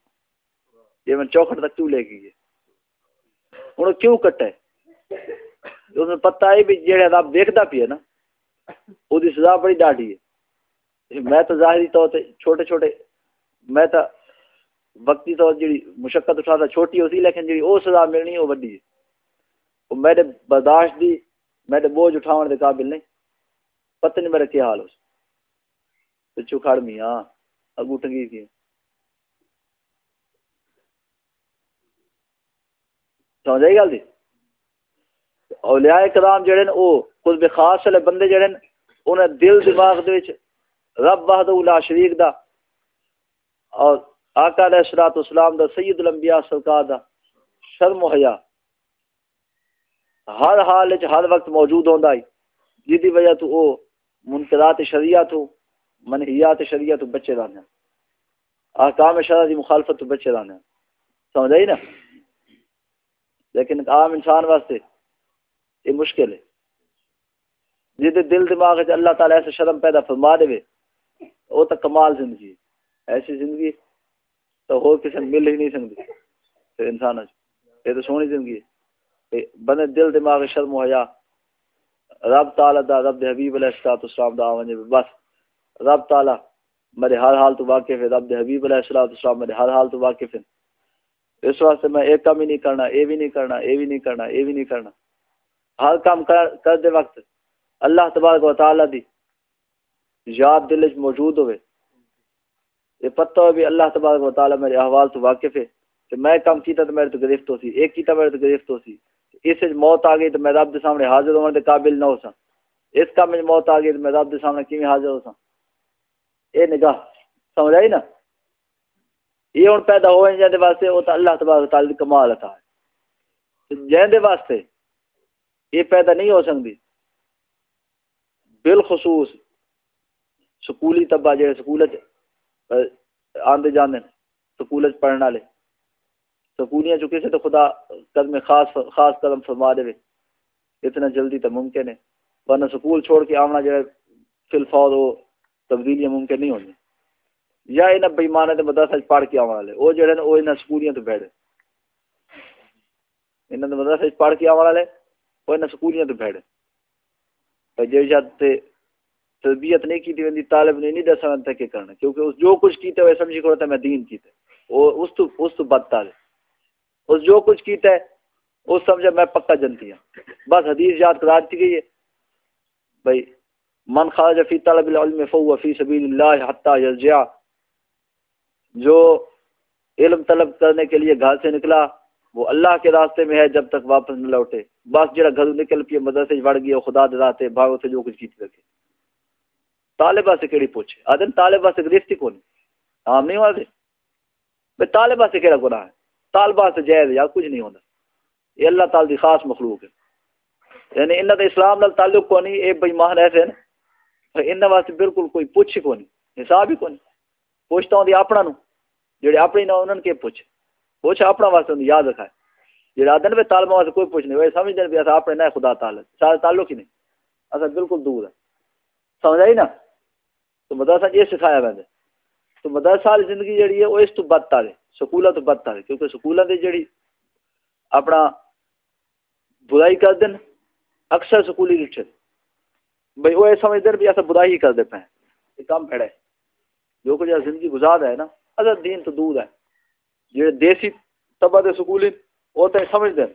یہ میں چوکھٹ تک کیوں لے گئی ہے ہوں کیوں کٹے؟ اس میں پتہ ہے بھی جہاں رب دیکھتا پیا نا وہ سزا بڑی ڈاڈی ہے۔ میں تو ظاہری طور پہ چھوٹے چھوٹے، میں تو وقتی طور جی مشقت اٹھا چھوٹی ہوتی لیکن جی وہ سزا ملنی وہ وڈی ہے۔ وہ میرے برداشت دی میرے بوجھ اٹھاؤ دے قابل نہیں۔ پتہ نہیں میرا کیا حال ہو پچھو کھڑ می ہاں اگو ٹنگی تھی سمجھ آئی گل دی؟ اولیاء کرام جڑے نے، او قطب خاص والے بندے جڑے نے انہیں دل دماغ دے وچ رب وحدہ لا شریک دا، اور آقا علیہ الصلوۃ والسلام دا، سید الانبیاء سرکار دا، شرم و حیا۔ ہر حال وچ ہر وقت موجود ہوندا ہے، جدی وجہ تو او منکرات شریعت تو منہیات شریعت تو بچے رہنے احکام شرع دی مخالفت تو بچے رہنے سمجھ آئی نا؟ لیکن عام انسان واسطے یہ مشکل ہے۔ جی دل دماغ اللہ تعالیٰ ایسے شرم پیدا فرما دے وہ تو کمال زندگی ہے۔ ایسی زندگی تو ہو کسی مل ہی نہیں سکتی۔ انسان یہ تو سونی زندگی ہے۔ بنے دل دماغ شرم و حیا۔ رب تعالیٰ دا رب حبیب علیہ السلاۃ السلام دا آوانجے بس رب تعالیٰ میرے ہر حال تو واقف ہے۔ رب حبیب علیہ السلاۃ السلام میرے ہر حال تو واقف ہے اس واسطے میں ایک کام ہی نہیں کرنا اے بھی نہیں کرنا اے بھی نہیں کرنا اے بھی نہیں کرنا۔ ہر کام کر دے وقت اللہ تبارک و تعالی دی یاد دل وچ موجود ہوئے۔ یہ پتہ ہو بھی اللہ تبارک و تعالی میرے احوال تو واقف ہے کہ میں کام کیتا تو میرے تو گرفت ہو سی ایک کیتا میرے تو گرفت ہو سی اس وچ موت آ گئی تو میں رب دے سامنے حاضر ہون دے قابل نہ ہو سا اس کام وچ موت آ گئی تو میں رب دے سامنے کیویں حاضر ہو سا اے نگاہ، سمجھ آئی نا؟ یہ ہوں پیدا ہوئے جہاں واسطے وہ تو اللہ تبارک و تعالی کمال عطا ہے۔ جہاں واسطے یہ پیدا نہیں ہو سکتی بالخصوص سکولی طبع جہے سکول آدھے جانے سکول پڑھنے والے سکولیاں چکے سے تو خدا قدم خاص خاص قدم فرما دے اتنا جلدی تو ممکن ہے ورنہ سکول چھوڑ کے آنا جو ہے فی الفاظ وہ تبدیلیاں ممکن نہیں ہونی یا یہ بےمان کے مدرسہ پڑھ کے آنے والے وہ جڑے وہ یہاں سکولیاں تو بیٹھے یہاں کے مدرسہ پڑھ کے آنے والے وہ یہاں سکولیاں تو بیٹھے جی شاید تربیت نہیں کی تھی طالب نے نہیں دسا تھا کہ کرنا، کیونکہ اس جو کچھ کیتے وہ سمجھی کرتا میں دین کیتے وہ اس تو اس تو بد طالب۔ اس جو کچھ کیتا ہے وہ سمجھا میں پکا جنتی ہوں بس حدیث یاد کرا دی گئی ہے۔ بھائی، من خارج فی طلب العلم فهو فی سبیل اللہ حتی یرجع جو علم طلب کرنے کے لیے گھر سے نکلا، وہ اللہ کے راستے میں ہے جب تک واپس نہ لوٹے۔ بس جڑا گھر نکل پیے مدرسے وڑ گیا، خدا دراتے بھاگو سے جو کچھ کیتی رکھے۔ طالبہ سے کیڑی پوچھے؟ آدم طالبہ سے گرفتی کون عام نہیں ہوا بھائی طالبہ سے کیڑا گناہ ہے؟ طالبہ سے جائز یا کچھ نہیں ہوتا یہ اللہ تعالی دی خاص مخلوق ہے۔ یعنی انہاں دا اسلام نال تعلق کو نہیں اے بے ایمان ایسے نا۔ انہاں واسطے بالکل کوئی پوچھ کو نہیں حساب ہی کو نہیں پوچھتا ہوں اپنا نو جڑے اپنی نہ انہوں کے پوچھ پوچھ اپنا واسطے انہوں یاد رکھا ہے۔ جڑا آدھے پہ طالبہ واسطے کوئی پوچھ نہیں وہ سمجھ دیں بھی اپنے نہ خدا تعالی، سارے تعلق ہی نہیں۔ ایسا بالکل دور ہے سمجھ آئی نا؟ تو مدرسہ جی یہ سکھایا میں نے۔ تو مدرسہ والی زندگی جڑی ہے، وہ اس تو بدتا ہے سکولہ تو بدتا ہے کیونکہ سکولہ دی جڑی اپنا برائی کر دیں اکثر سکولی رچھے بھائی وہ یہ سمجھ دیں بھی ایسا برائی ہی کر دے پہ یہ کام پھڑے جو کچھ زندگی گزار ہے نا اگر دین تو دور ہے۔ جی دیسی طبع دے سکول وہ تو سمجھ دیں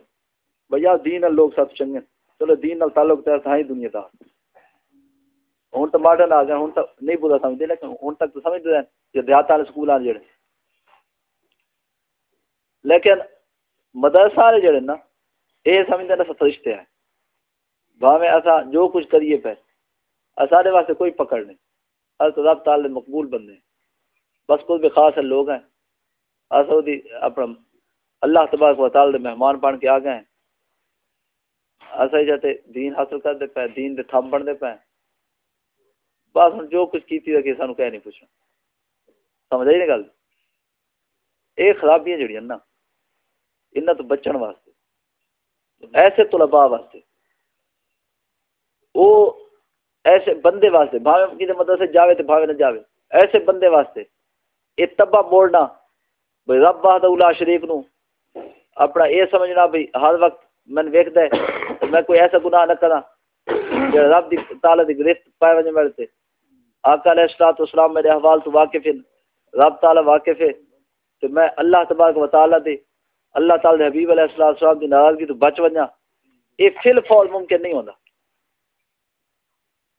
بھیا دین لوگ سب چنگے چلو دین نال تعلق تو ہی دنیا دا۔ ہوں تو ماڈرن آ گئے ہوں تو نہیں پورا سمجھتے لیکن ہوں تک تو سمجھتے ہیں کہ دیہات والے سکول آ جڑے۔ لیکن مدرسہ والے جڑے نا یہ سمجھتے ہیں فرشتے ہیں۔ بھاویں ایسا جو کچھ کریے پہ سارے واسطے کوئی پکڑ نہیں۔ ہر تو رب تعالی مقبول بندے ہیں۔ بس کوئی بھی خاص لوگ ہیں۔ اصل اپنا اللہ تبارک و تعالی مہمان بن کے آ گئے ہیں۔ اصل جاتے دین حاصل کرتے پے، دین دے تھم بنتے پے۔ بس ہوں جو کچھ کیتی رکھے سانو کہہ نہیں پوچھنا۔ سمجھ آئی نا گل؟ یہ خرابیاں جڑیاں نا، انہاں تو بچن واسطے، ایسے طلباء واسطے۔ وہ ایسے بندے واسطے، بھاوے کسی مدرسے مطلب جاوے تو بھاوے نہ جاوے۔ ایسے بندے واسطے یہ تبا موڑنا۔ بھائی رب بہت اولا شریف نو، اپنا یہ سمجھنا بھائی ہر وقت من ویک دے میں کوئی ایسا گناہ نہ کرا جو رب دی تعالی دی گرفت پائے وجہ میرے سے آقا علیہ الصلوۃ والسلام میرے احوال تو واقف ہیں، رب تعالی واقف ہے تو میں اللہ تبارک و تعالی دی، اللہ تعالی حبیب علیہ الصلوۃ والسلام دی ناراضگی تو بچ ونجا یہ فل فول ممکن نہیں ہوندا۔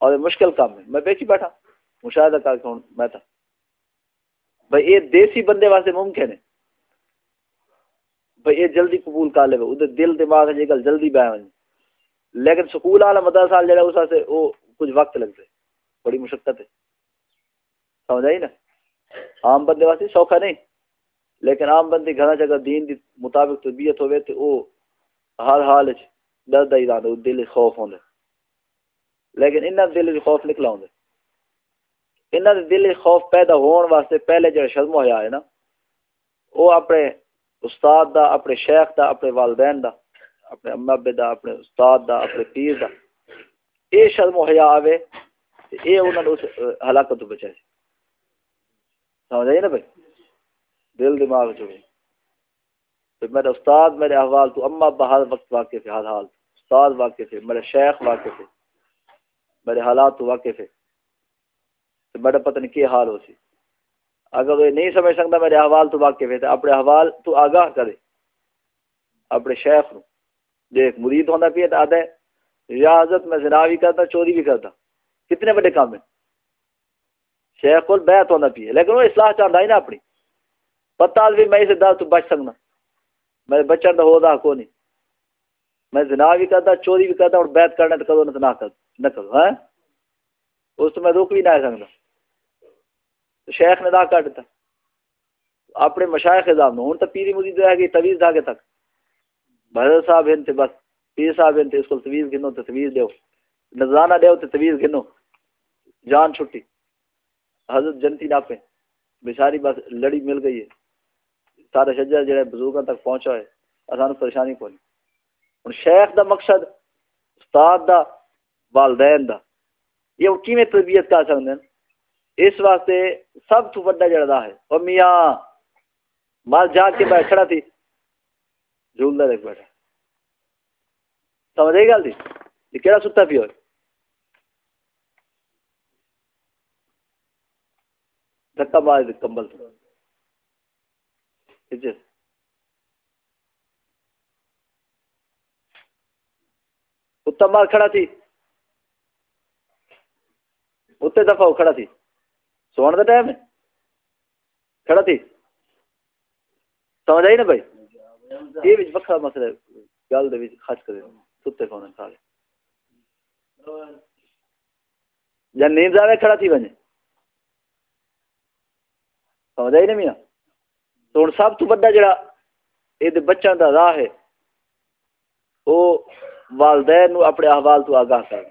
اور مشکل کام ہے۔ میں بیٹھی بیٹھا، مشاہدہ کر کے ہوں، میں تھا۔ بھائی، یہ دیسی بندے واسطے ممکن ہے۔ بھائی، یہ جلدی قبول کر لے۔ ادھر دل، دماغ جی گل جلدی بہ ون لیکن سکول والا مدرسہ والا جڑا اس واسطے وہ کچھ وقت لگتے بڑی مشقت ہے۔ سمجھ آئی نا۔ عام بندے واسطے سوکھا نہیں۔ لیکن عام بندے گھر جگہ دین دی مطابق تربیت ہوئے تو وہ ہر حال ڈردا ہی رہتا دل خوف ہوندا۔ لیکن انہاں دل خوف نکلا ہوندا۔ انہاں دے دل خوف پیدا ہون واسطے پہلے جڑا شرم ہویا ہے نا وہ اپنے استاد دا، اپنے شیخ دا، اپنے والدین دا، اپنے اما ابے دا، اپنے استاد دا، اپنے پیر دا۔ اے شرم و حیا آوے اے انہاں نو اس ہلاکت تو بچائے۔ سمجھ آئی نا بھائی؟ دل دماغ جو ہے۔ میرے استاد میرے احوال تو اما ابا ہر وقت واقف ہے ہر حال۔ استاد واقف ہے، میرے شیخ واقف ہے، میرے حالات تو واقف ہے۔ تو میرا پتہ نہیں کیا حال ہو سی۔ اگر وہ نہیں سمجھ سکتا میرے احوال تو واقف ہے، تو اپنے احوال تو آگاہ کرے۔ اپنے شیخ نو دیکھ، مرید ہونا پی آدھا ہے۔ ریاضت میں زنا بھی کرتا، چوری بھی کرتا۔ کتنے بڑے کام ہیں۔ شیخ کو بیعت ہونا پی لیکن وہ اصلاح چاہتا ہی نا اپنی۔ پتہ بھی میں اسے در تو بچ سکنا۔ میں بچن تو ہو رہا کو نہیں۔ میں زنا بھی کرتا، چوری بھی کرتا، اور بیعت کرنا تو کرو نہ کر نہ کرو ہاں؟ اس تو میں روک بھی نہ سکتا شیخ نے دا کر دیتا۔ اپنے مشائق نظام ہوں تو پیری مرید رہ گئی طویز دھاگے تک۔ بھر صاحب ہیں تے بس، پیر صاحب ہیں تے اس کو طویز گنو تے طویز دیو۔ نظرانہ دیو تے طویز گنو۔ جان چھٹی۔ حضرت جنتی ناپے بیچاری بس لڑی مل گئی ہے۔ سارے شجر جڑے بزرگوں تک پہنچا ہے اسانو پریشانی کوئی ہن شیخ دا مقصد، استاد دا، والدین دا۔ یہ کیویں تربیت کر سکتے ہیں اس واسطے سب تو بڑا جڑا ہے، او میاں۔ مال جا کے بیٹھ کھڑا تھی۔ جھولدا دیکھ بیٹھا۔ سمجھ گل دی؟ یہ کیڑا ستا پیو دھکا مار دے کمبل تو کتا مار کھڑا تھی۔ اتنے دفعہ وہ کھڑا تھی۔ سونے کا ٹائم ہے۔ کھڑا تھی۔ سمجھ آئی نا بھائی؟ یہ بھی وکرا مسئلہ ہے۔ گل دے خرچ کرے۔ ستے کون سارے یا نیند آئے کھڑا تھی بنے سمجھ آئی نا میاں؟ تو ہوں سب تو بڑا جڑا یہ بچوں کا راہ ہے وہ والدین اپنے احوال تو آگاہ کر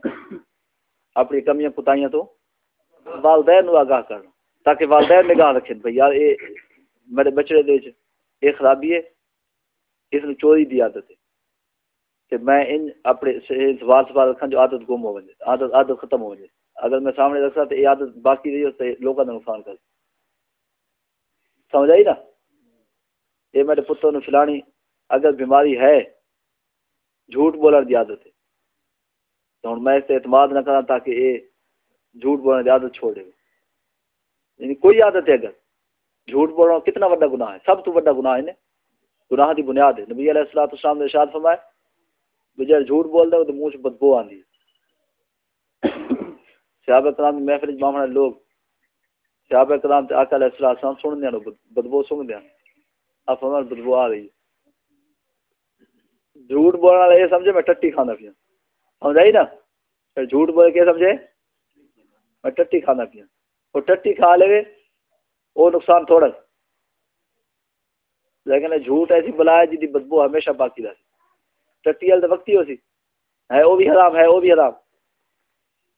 اپنی کمیاں کتائیاں تو والدین نو آگاہ کرنا تاکہ والدین نگاہ رکھیں بھائی یار، اے میرے بچڑے دے یہ خرابی ہے، اس نے چوری دی عادت ہے۔ کہ میں ان اپنے سوال سوال رکھا جو عادت گم ہو وجے عادت عادت ختم ہو وجے اگر میں سامنے رکھتا تو یہ عادت باقی رہی تو لوگوں کا نقصان کر۔ سمجھ آئی نا؟ یہ میرے پتر نے فلانی اگر بیماری ہے۔ جھوٹ بولنے کی عادت ہے۔ تو ہوں میں اس سے اعتماد نہ کرا تاکہ یہ جھوٹ بولنے کی عادت چھوڑ دے۔ یعنی کوئی عادت ہے اگر جھوٹ بولنا کتنا بڑا گناہ ہے؟ سب تو بڑا گناہ ہے گناہ دی بنیاد ہے۔ نبی علیہ السلام السلام نے ارشاد فرمایا بجے جھوٹ بول دے تو منہ سے بدبو آندی صحابہ کرام محفل مامنا لوگ صحابہ کرام تے آقا علیہ السلام سن دیا بدبو سن دیا اب فرمان بدبو آ رہی۔ جھوٹ بولنے والا یہ سمجھے میں ٹٹی کھانا پیا سمجھائی نا؟ جھوٹ بول کے سمجھے؟ میں ٹٹی کھانا پیا وہ ٹٹی کھا لے وہ نقصان تھوڑا۔ لیکن جھوٹ ایسی بلا ہے جی بدبو ہمیشہ باقی رہتی ٹٹی والے وقتی ہو سی۔ ہے، وہ بھی حرام، ہے، وہ بھی حرام۔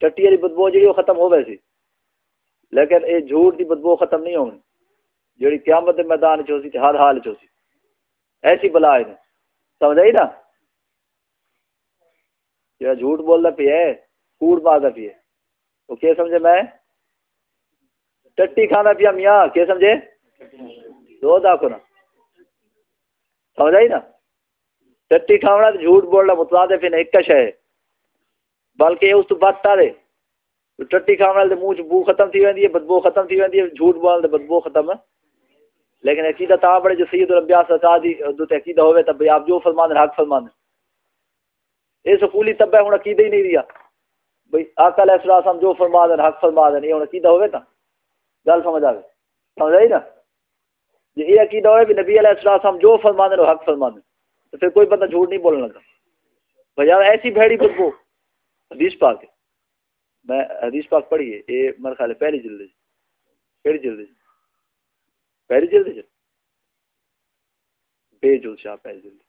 ٹٹی والی بدبو جی وہ ختم ہو ویسی۔ لیکن یہ جھوٹ کی بدبو ختم نہیں ہونی جی قیامت میدان چ سی ہر حال چ سی ایسی بلا ہے۔ سمجھ آئی نا؟ جا جھوٹ بولتا پیا ہے، کوڑ مارتا پیا وہ کیا سمجھے میں؟ ٹٹی کھانا پیا میاں، کیا سمجھے؟ دو داخو نا۔ سمجھ آئی نا؟ ٹٹی کھانا تو جھوٹ بولنا مطلب متلا پھر ایک کش بلکہ اس تو بات تارے ٹٹی کھانا تو منہ بو ختم تھی وی بدبو ختم تھی وی جھوٹ بولنے بدبو ختم لیکن عقیدہ تا بڑے جو سید الانبیاء سرکار دی عقیدہ ہوئے تب آپ جو فرمان حق فرمان یہ سکولی طبع ہوں عقیدہ ہی نہیں رہا بھائی آقا علیہ السلام جو فرما دین حق فرما دین یہ ہوں عقیدہ ہوئے تا گل سمجھ آئے سمجھ آئی نا؟ جی یہ عقیدہ ہوئے بھی نبی علیہ السلام جو فرما دین حق فرما دین تو پھر کوئی بندہ جھوٹ نہیں بولنے لگا۔ بھائی یار ایسی بھیڑی بدبو۔ حدیث پاک ہے۔ میں حدیث پاک پڑھی ہے، یہ میرا خیال ہے پہلی جلد جی۔ پہلی جلد جی۔ پہلی جلد جی۔ بے جل شاہ، پہلی جلد۔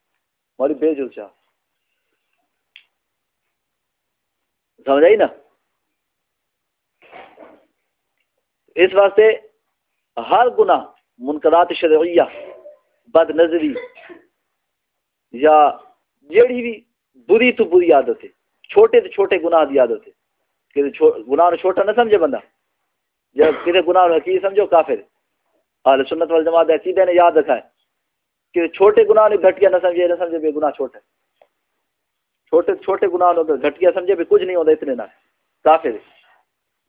ہماری بے جل شاہ۔ سمجھ آئی نا؟ اس واسطے ہر گناہ منقرات شرعیہ، بد نظری یا جیڑی بھی بری تو بری عادت ہے، چھوٹے تو چھوٹے گناہ دی عادت ہے۔ کہ گناہ نو چھوٹا نہ سمجھے بندہ۔ جب کسی گناہ نو کی سمجھو، کافر۔ اہل سنت والجماعت عقیدہ نے یاد رکھا ہے کہ چھوٹے گناہ نے گھٹیا نہ سمجھے نہ سمجھے بے گناہ چھوٹا ہے چھوٹے چھوٹے گناہ ہو گھٹیا سمجھے بھی کچھ نہیں ہوتا اتنے نہ۔ کافر۔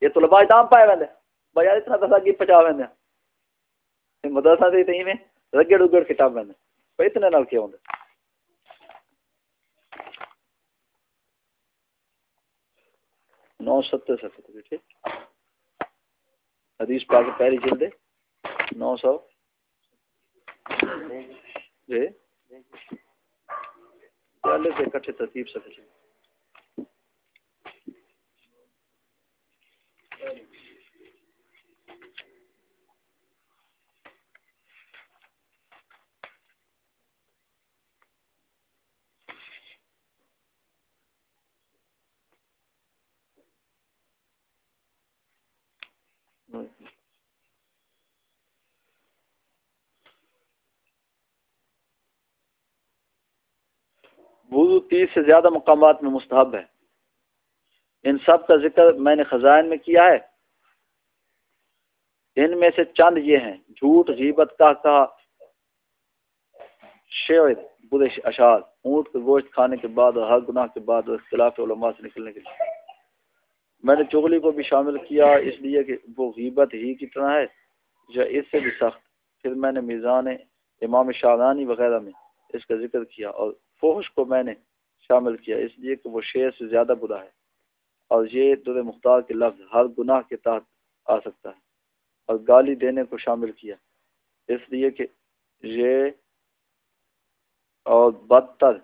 یہ تو لباس دام پائے وے بھائی یار، اتنا دسا کی پچا وے مدرسہ سے تھی میں رگڑ اگڑ کتاب وے بھائی اتنے نال کیا ہوتا نو ستر سفر بیٹھے حدیث پاک پہلی جلد نو سو۔ جی۔ پہلے سے کٹھے ترتیب سے بچے وضو تیس سے زیادہ مقامات میں مستحب ہے ان سب کا ذکر میں نے خزائن میں کیا ہے۔ ان میں سے چند یہ ہیں، جھوٹ، غیبت کا کہا شعر، برے اشعار، اونٹ کے گوشت کھانے کے بعد اور ہر گناہ کے بعد اور اختلاف علماء سے نکلنے کے لیے۔ میں نے چغلی کو بھی شامل کیا، اس لیے کہ وہ غیبت ہی کی طرح ہے یا اس سے بھی سخت۔ پھر میں نے میزان امام شاہرانی وغیرہ میں اس کا ذکر کیا اور فوش کو میں نے شامل کیا، اس لیے کہ وہ شعر سے زیادہ برا ہے۔ اور یہ در مختار کے لفظ ہر گناہ کے تحت آ سکتا ہے۔ اور گالی دینے کو شامل کیا۔ اس لیے کہ یہ اور بدتر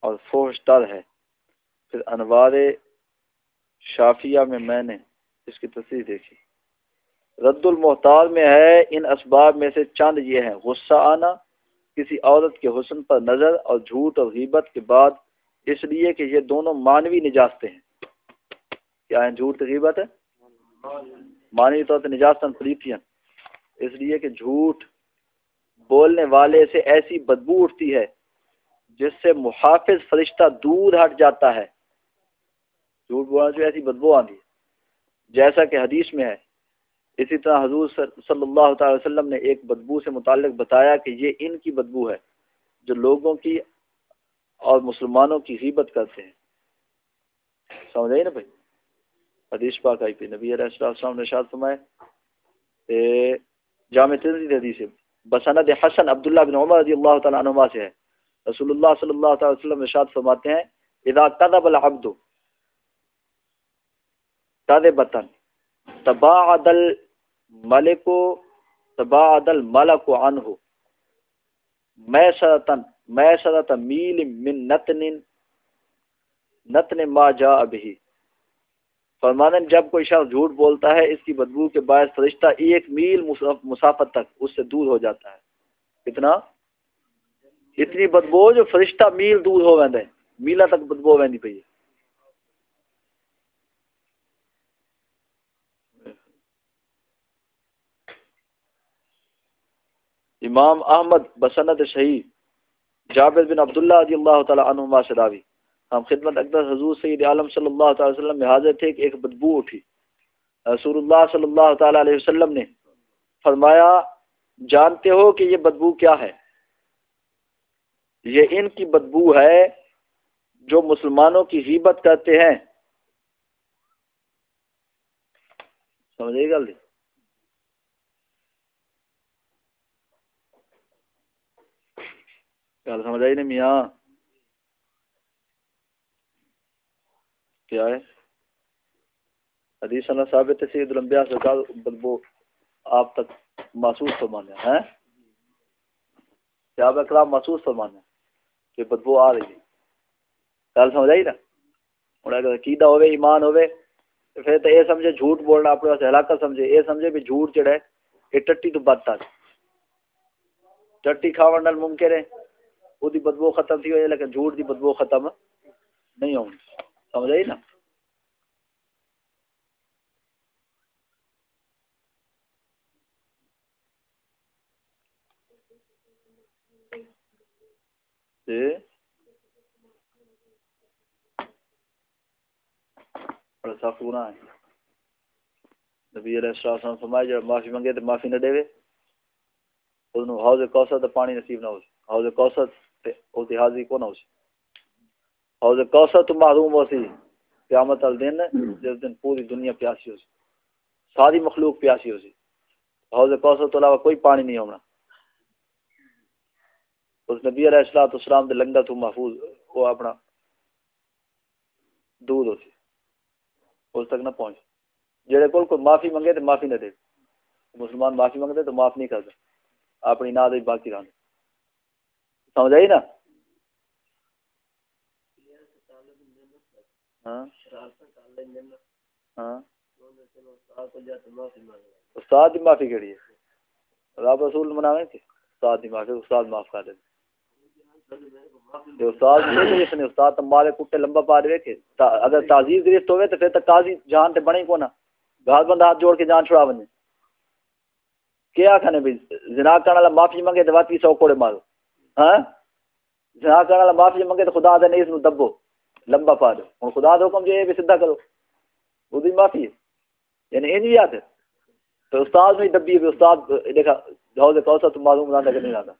اور فوش تر ہے۔ پھر انوار شافیہ میں میں نے اس کی تصریح دیکھی۔ رد المحتار میں ہے، ان اسباب میں سے چند یہ ہیں۔ غصہ آنا کسی عورت کے حسن پر نظر اور جھوٹ اور غیبت کے بعد اس لیے کہ یہ دونوں مانوی نجاستے ہیں۔ کیا ہیں جھوٹ غیبت ہے؟ مانوی طور پر نجاستن پریتیاں اس لیے کہ جھوٹ بولنے والے سے ایسی بدبو اٹھتی ہے جس سے محافظ فرشتہ دور ہٹ جاتا ہے۔ جھوٹ بولنا جو ایسی بدبو آتی ہے۔ جیسا کہ حدیث میں ہے اسی طرح حضور صلی اللہ تعالی وسلم نے ایک بدبو سے متعلق بتایا کہ یہ ان کی بدبو ہے جو لوگوں کی اور مسلمانوں کی غیبت کرتے ہیں۔ سمجھ آئی نا بھائی؟ حدیث پاک آئی پہ نبی علیہ السلام نے شاد فرمائے جامع تنزید حدیث بسند حسن عبداللہ بن عمر رضی اللہ تعالیٰ عنہ سے ہے۔ رسول اللہ صلی اللہ تعالی وسلم نے شاد فرماتے ہیں، اذا قدب العبد تد بطن تباعد الملک تباعد الملک عنہ میسرتن میسرت میل من نتن نتن ما جاء به۔ فرمانے جب کوئی شخص جھوٹ بولتا ہے، اس کی بدبو کے باعث فرشتہ ایک میل مسافت تک اس سے دور ہو جاتا ہے۔ کتنا؟ اتنی بدبو جو فرشتہ میل دور ہو ویندے میلا تک بدبو ویندی پئی امام احمد بسنت صحیح، جابر بن عبداللہ رضی اللہ تعالی عنہما سے راوی۔ ہم خدمت اقدس حضور سید عالم صلی اللہ تعالی وسلم میں حاضر تھے کہ ایک بدبو اٹھی۔ رسول اللہ صلی اللہ تعالی علیہ وسلم نے فرمایا، جانتے ہو کہ یہ بدبو کیا ہے؟ یہ ان کی بدبو ہے جو مسلمانوں کی غیبت کرتے ہیں۔ سمجھے گا گل سمجھ آئی نہیں میاں؟ کیا ہے؟ حدیث اللہ ثابت سید الانبیاء سرکار بدبو آپ تک محسوس فرمانے ہیں صحاب اکرام محسوس فرمانے کہ بدبو آ رہی ہے۔ گل سمجھ آئی نا؟ ہوں اگر عقیدہ ہوے ایمان ہوے پھر تو یہ سمجھے، جھوٹ بولنا اپنے واسطے ہلاکت سمجھے۔ یہ سمجھے بھی جھوٹ جڑا ہے، یہ ٹٹی تو بد ٹٹی کھاون نال ممکن ہے۔ وہ بدبو ختم تھی ہوئی لیکن جھوٹ دی بدبو ختم۔ نہیں ہونی۔ سمجھ آئی نا؟ بڑا سخت گناہ ہے۔ نبی علیہ السلام فرمایا، جب معافی منگے تو معافی نہ دے اس حوض کوثر تو پانی نصیب نہ ہو۔ حوض کوثر اس کی حاضری کو نہ ہو حوض کوثر تو معلوم ہو سی قیامت ال دن، جس دن پوری دنیا پیاسی ہو سی ساری مخلوق پیاسی ہو سی حوض کوثر تو علاوہ کوئی پانی نہیں ہونا۔ اس نبی علیہ السلام اسلام دے لنگر تو محفوظ، وہ اپنا دور ہو سی اس تک نہ پہنچ۔ جہے کول کوئی معافی منگے تو معافی نہ دے۔ مسلمان معافی منگتے تو معاف نہیں کرتے، اپنی نہ دے باقی رہتے سمجھ آئی نا؟ ہاں۔ ہاں۔ استاد کی معافی کہڑی ہے؟ رب رسول مناویں کہ استاد کی معافی، استاد معاف کر دے۔ استاد جس نے استاد تمبارے کٹے لمبا پا دے کہ اگر تعزیر گرفت ہوئے تو پھر تو قاضی جان تے بنے کو نا گھر بندہ ہاتھ جوڑ کے جان چھڑا بنے کیا کھانے بھی زنا کرنے والا معافی منگے تو واتی سو کوڑے مارو۔ ہاں؟ جہاں کرنے والا معافی منگے تو خدا دے نہیں اس نو دبو، لمبا پا دو ہوں خدا دے حکم جو ہے بھی سیدھا کرو۔ وہ بھی معافی یعنی یہ نہیں یاد تو استاد میں دبی ہے استاد دیکھا، جاؤ دے کوسا تو معلوم رہتا کہ نہیں رہتا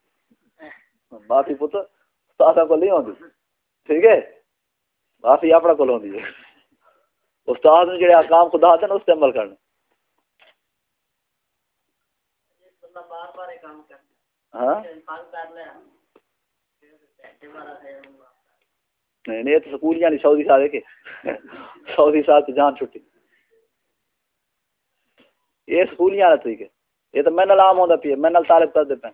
معافی پتر استاد کو نہیں ہوتی ٹھیک ہے؟ معافی اپنا کو ہوتی ہے۔ استاد نے جڑے کام خدا دے اس تے عمل کرنا۔ ہاں؟ نہیں نہیں تو سکول جانی سعودی سال کے سعودی سال تو جان چھٹی۔ یہ سکول جانا ٹھیک ہے۔ یہ تو میں نال عام ہوتا پی میں نال طالب کر دیتا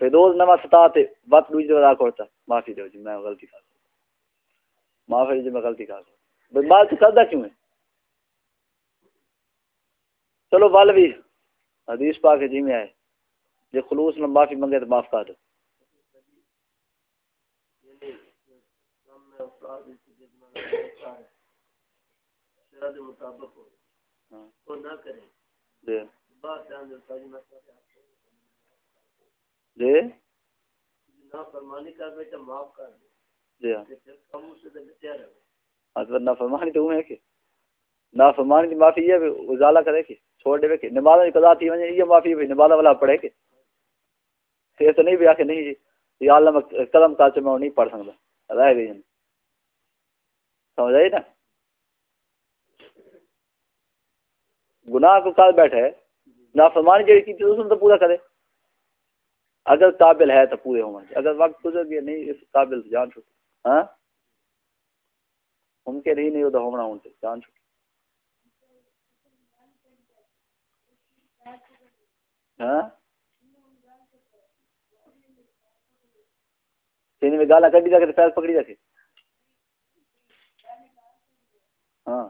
پہ روز نواں ستا تے وقت دوج دے ودا کرتا، معافی دو جی میں غلطی کر معافی جی میں غلطی کر بھائی بات تو کردا کیوں ہے؟ چلو، ول بھی، حدیث پاک جی میں آئے۔ جی خلوص میں معافی منگے تو معاف کر دو۔ نافرمانی تو ہے کہ نافرمانی کی معافی یہ ازالہ کرے۔ کہ چھوڑ دے کہ نماز کی قضا تھی یہ معافی بھی نماز والا پڑھے کہ پھر تو نہیں بھی آخر نہیں جی یا اللہ میں قدم میں نہیں پڑھ سکتا رہ گئی سمجھ آئی نا؟ گناہ کو ساتھ بیٹھے، نافرمانی جڑی کی اس تو پورا کرے۔ اگر قابل ہے تو پورے ہوں اگر وقت گزر گیا نہیں، اس قابل جان چکے ہاں؟ ممکن کے نہیں نہیں ہوتا ہونا ہوں سے جان چکے ہاں؟ تین میں گالا کر دی جا کے پیر پکڑی جا کے۔ ہاں۔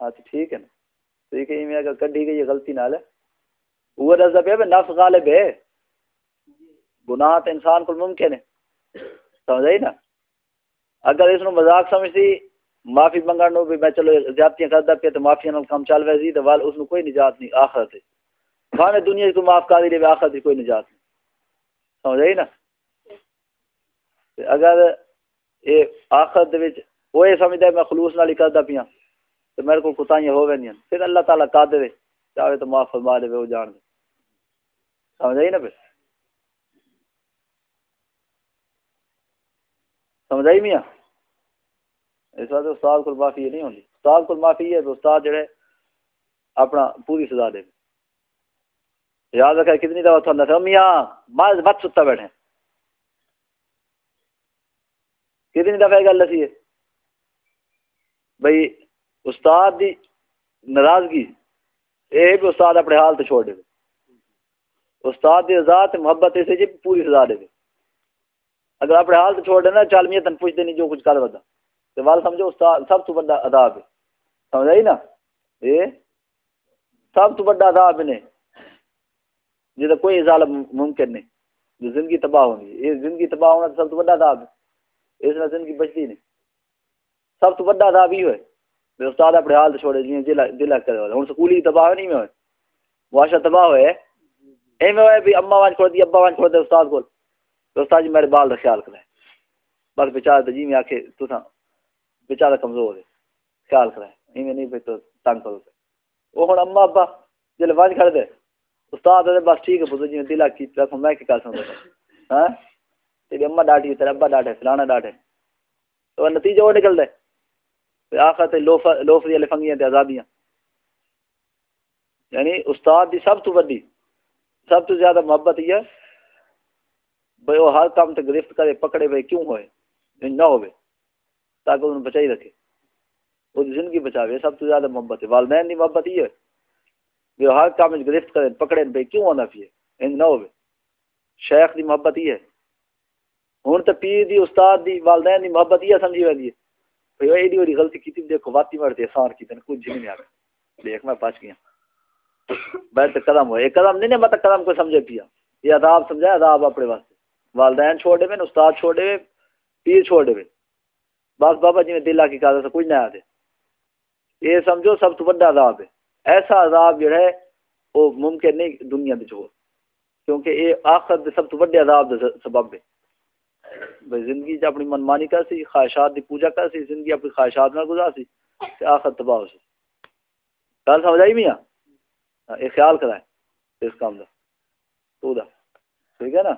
اچھا ٹھیک ہے نا۔ ٹھیک ہے اگر کڈی گئی غلطی نال۔ وہ رضا پہ نفس غالب ہے۔ گناہ تو انسان کو ممکن ہے۔ سمجھ نا؟ اگر اس مذاق سمجھتی، معافی منگن بھی میں چلو زیادتیاں کرتا پیا تو معافی کم چل ویسی، تو وال اس کوئی نجات نہیں، آخرت بھاوے دنیا کو معاف کر دے آخرت کوئی نجات نہیں۔ سمجھ نا؟ اگر یہ آخرت وہ یہ سمجھتا ہے میں خلوص نال ہی کرتا پیا۔ تو میرے کو کتائیاں ہو گئی پھر اللہ تعالیٰ کا دے چاہے تو معاف فرما دے وہ جان دے۔ سمجھ آئی نا پھر؟ سمجھ آئی میاں؟ اس واسطے استاد کو معافی یہ نہیں ہوتی استاد کو معافی ہے تو استاد جڑے اپنا پوری سزا دے۔ یاد رکھا کتنی دفعہ تھوڑا تھا میاں بعض بت ستا بیٹھے۔ کتنی دفعہ گل دسی ہے؟ بھائی استاد دی ناراضگی یہ بھی استاد اپنے حال سے چھوڑ دے استاد دی رضا محبت اسے جی پوری سزا دے اگر اپنے حال سے چھوڑ دینا چال میاں تن پوچھتے نہیں جو کچھ کر بتا تو وال سمجھو استاد سب تو بڑا عذاب ہے۔ سمجھ آئی نا؟ یہ سب تو بڑا عذاب نے۔ جہاں کوئی ظالم ممکن نہیں۔ جو زندگی تباہ ہونی یہ زندگی تباہ ہونا تو سب تو بڑا عذاب ہے۔ اس میں زندگی بچتی نہیں۔ سب تو بڑا عذاب ہی ہوئے بے استاد اپنے حال سے چھوڑے جی دل دل کرے والے ہوں سکولی تباہ نہیں میں ہوئے۔ معاشرہ تباہ ہوئے۔ اے میں ہوئے بھی اما وان چھوڑ دی، ابا وان چھوڑ دے استاد کو استاد جی میرے بال کا خیال کرے بس بیچارہ تو جی میں آکے تو بیچارہ کمزور ہے خیال کرے ایویں نہیں پہ تو تنگ کرو وہ ہوں اما ابا جل ون کھڑ دے۔ استاد دے بس ٹھیک ہے پتر جی دل کی رکھ میں کی کر سکتا ہاں؟ تیری اما ڈاٹی تیرا ابا ڈاٹے فلانا ڈاٹے تو نتیجہ وہ نکل دے۔ آخر تے لوف لوف دی لفنگیاں تے آزادیاں یعنی استاد دی سب تو بڑی سب تو زیادہ محبت یہ بھائی وہ ہر کام تے گرفت کرے، پکڑے بھائی کیوں ہوئے؟ یعنی نہ ہوئے، تاکہ انہوں بچائی رکھے۔ وہ زندگی بچاوے، سب تو زیادہ محبت ہے۔ والدین دی محبت یہ ہے کہ ہر کام گرفت کریں پکڑے بھائی کیوں ہونا پیے انج یعنی نہ ہوئے۔ شیخ دی محبت یہ ہے۔ ہوں تو پیر دی، استاد دی، والدین دی محبت یہ سمجھی وی ہے۔ بھائی ایڈی ویڈی غلطی کی دیکھو واتی مرتے آسان کی تین کچھ نہیں آ دیکھ میں پچ گیا بیٹھ قدم ہوئے قدم نہیں نہیں مطلب قدم کو سمجھے پیا یہ عذاب سمجھا عذاب اپنے واسطے والدین چھوڑے میں استاد چھوڑے پیر چھوڑے میں بس بابا جی میں دل آ کی کہا کچھ نہیں آتے یہ سمجھو سب تو بڑا عذاب ہے ایسا عذاب جو ہے وہ ممکن نہیں دنیا میں چھوڑ کیونکہ یہ آخر سب تو بڑے عذاب دے سبب ہے بھائی زندگی جب اپنی منمانی کر سی، خواہشات دی پوجا کر سی، زندگی اپنی خواہشات میں گزار سی تے آخر تباہ ہو سی۔ گل سمجھ آئی میاں؟ ہاں، یہ خیال کرائے اس کام دا۔ تو دا، ٹھیک ہے نا؟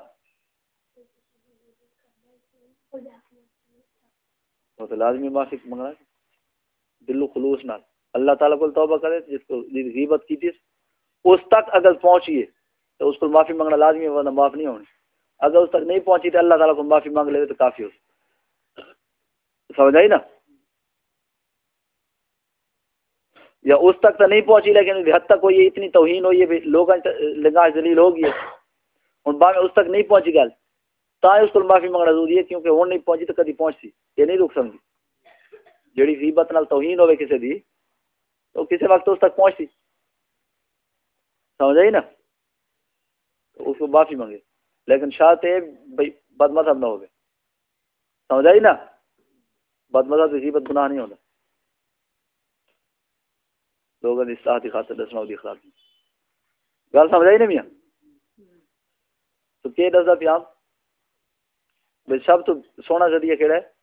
وہ تو لازمی معافی منگنا دل و خلوص نال۔ اللہ تعالیٰ کو توبہ کرے، جس کو غیبت کی تھی، اس تک اگر پہنچیے تو اس کو معافی منگنا لازمی ورنہ معاف نہیں ہونی۔ اگر اس تک نہیں پہنچی تو اللہ تعالیٰ کو معافی مانگ لے تو کافی ہو سمجھ آئی نا؟ یا اس تک تو نہیں پہنچی لیکن حد تک ہوئی اتنی توہین ہوئی ہے لوگ لگا ذلیل ہو گئی ہے ہوں بعد میں اس تک نہیں پہنچی گل تا اس کو معافی منگنا ضروری ہے کیونکہ وہ نہیں پہنچی تو کدی پہنچتی۔ یہ نہیں رک سکتی جیڑی غیبت نال توہین ہوے کسی دی تو کسی وقت اس تک پہنچتی۔ سمجھ آئی نا؟ تو اس کو معافی منگے لیکن شاید یہ بھائی بد مذہب نہ ہوگے سمجھ آئی نا؟ بد مذہب غیبت گناہ نہیں ہوتا۔ لوگوں نے استاحت خاطر دسنا ہوتی خلاف گل سمجھ آئی نا میاں؟ تو کہ دسدا پیا بھائی، سب تو سونا ذریعہ کہڑا ہے؟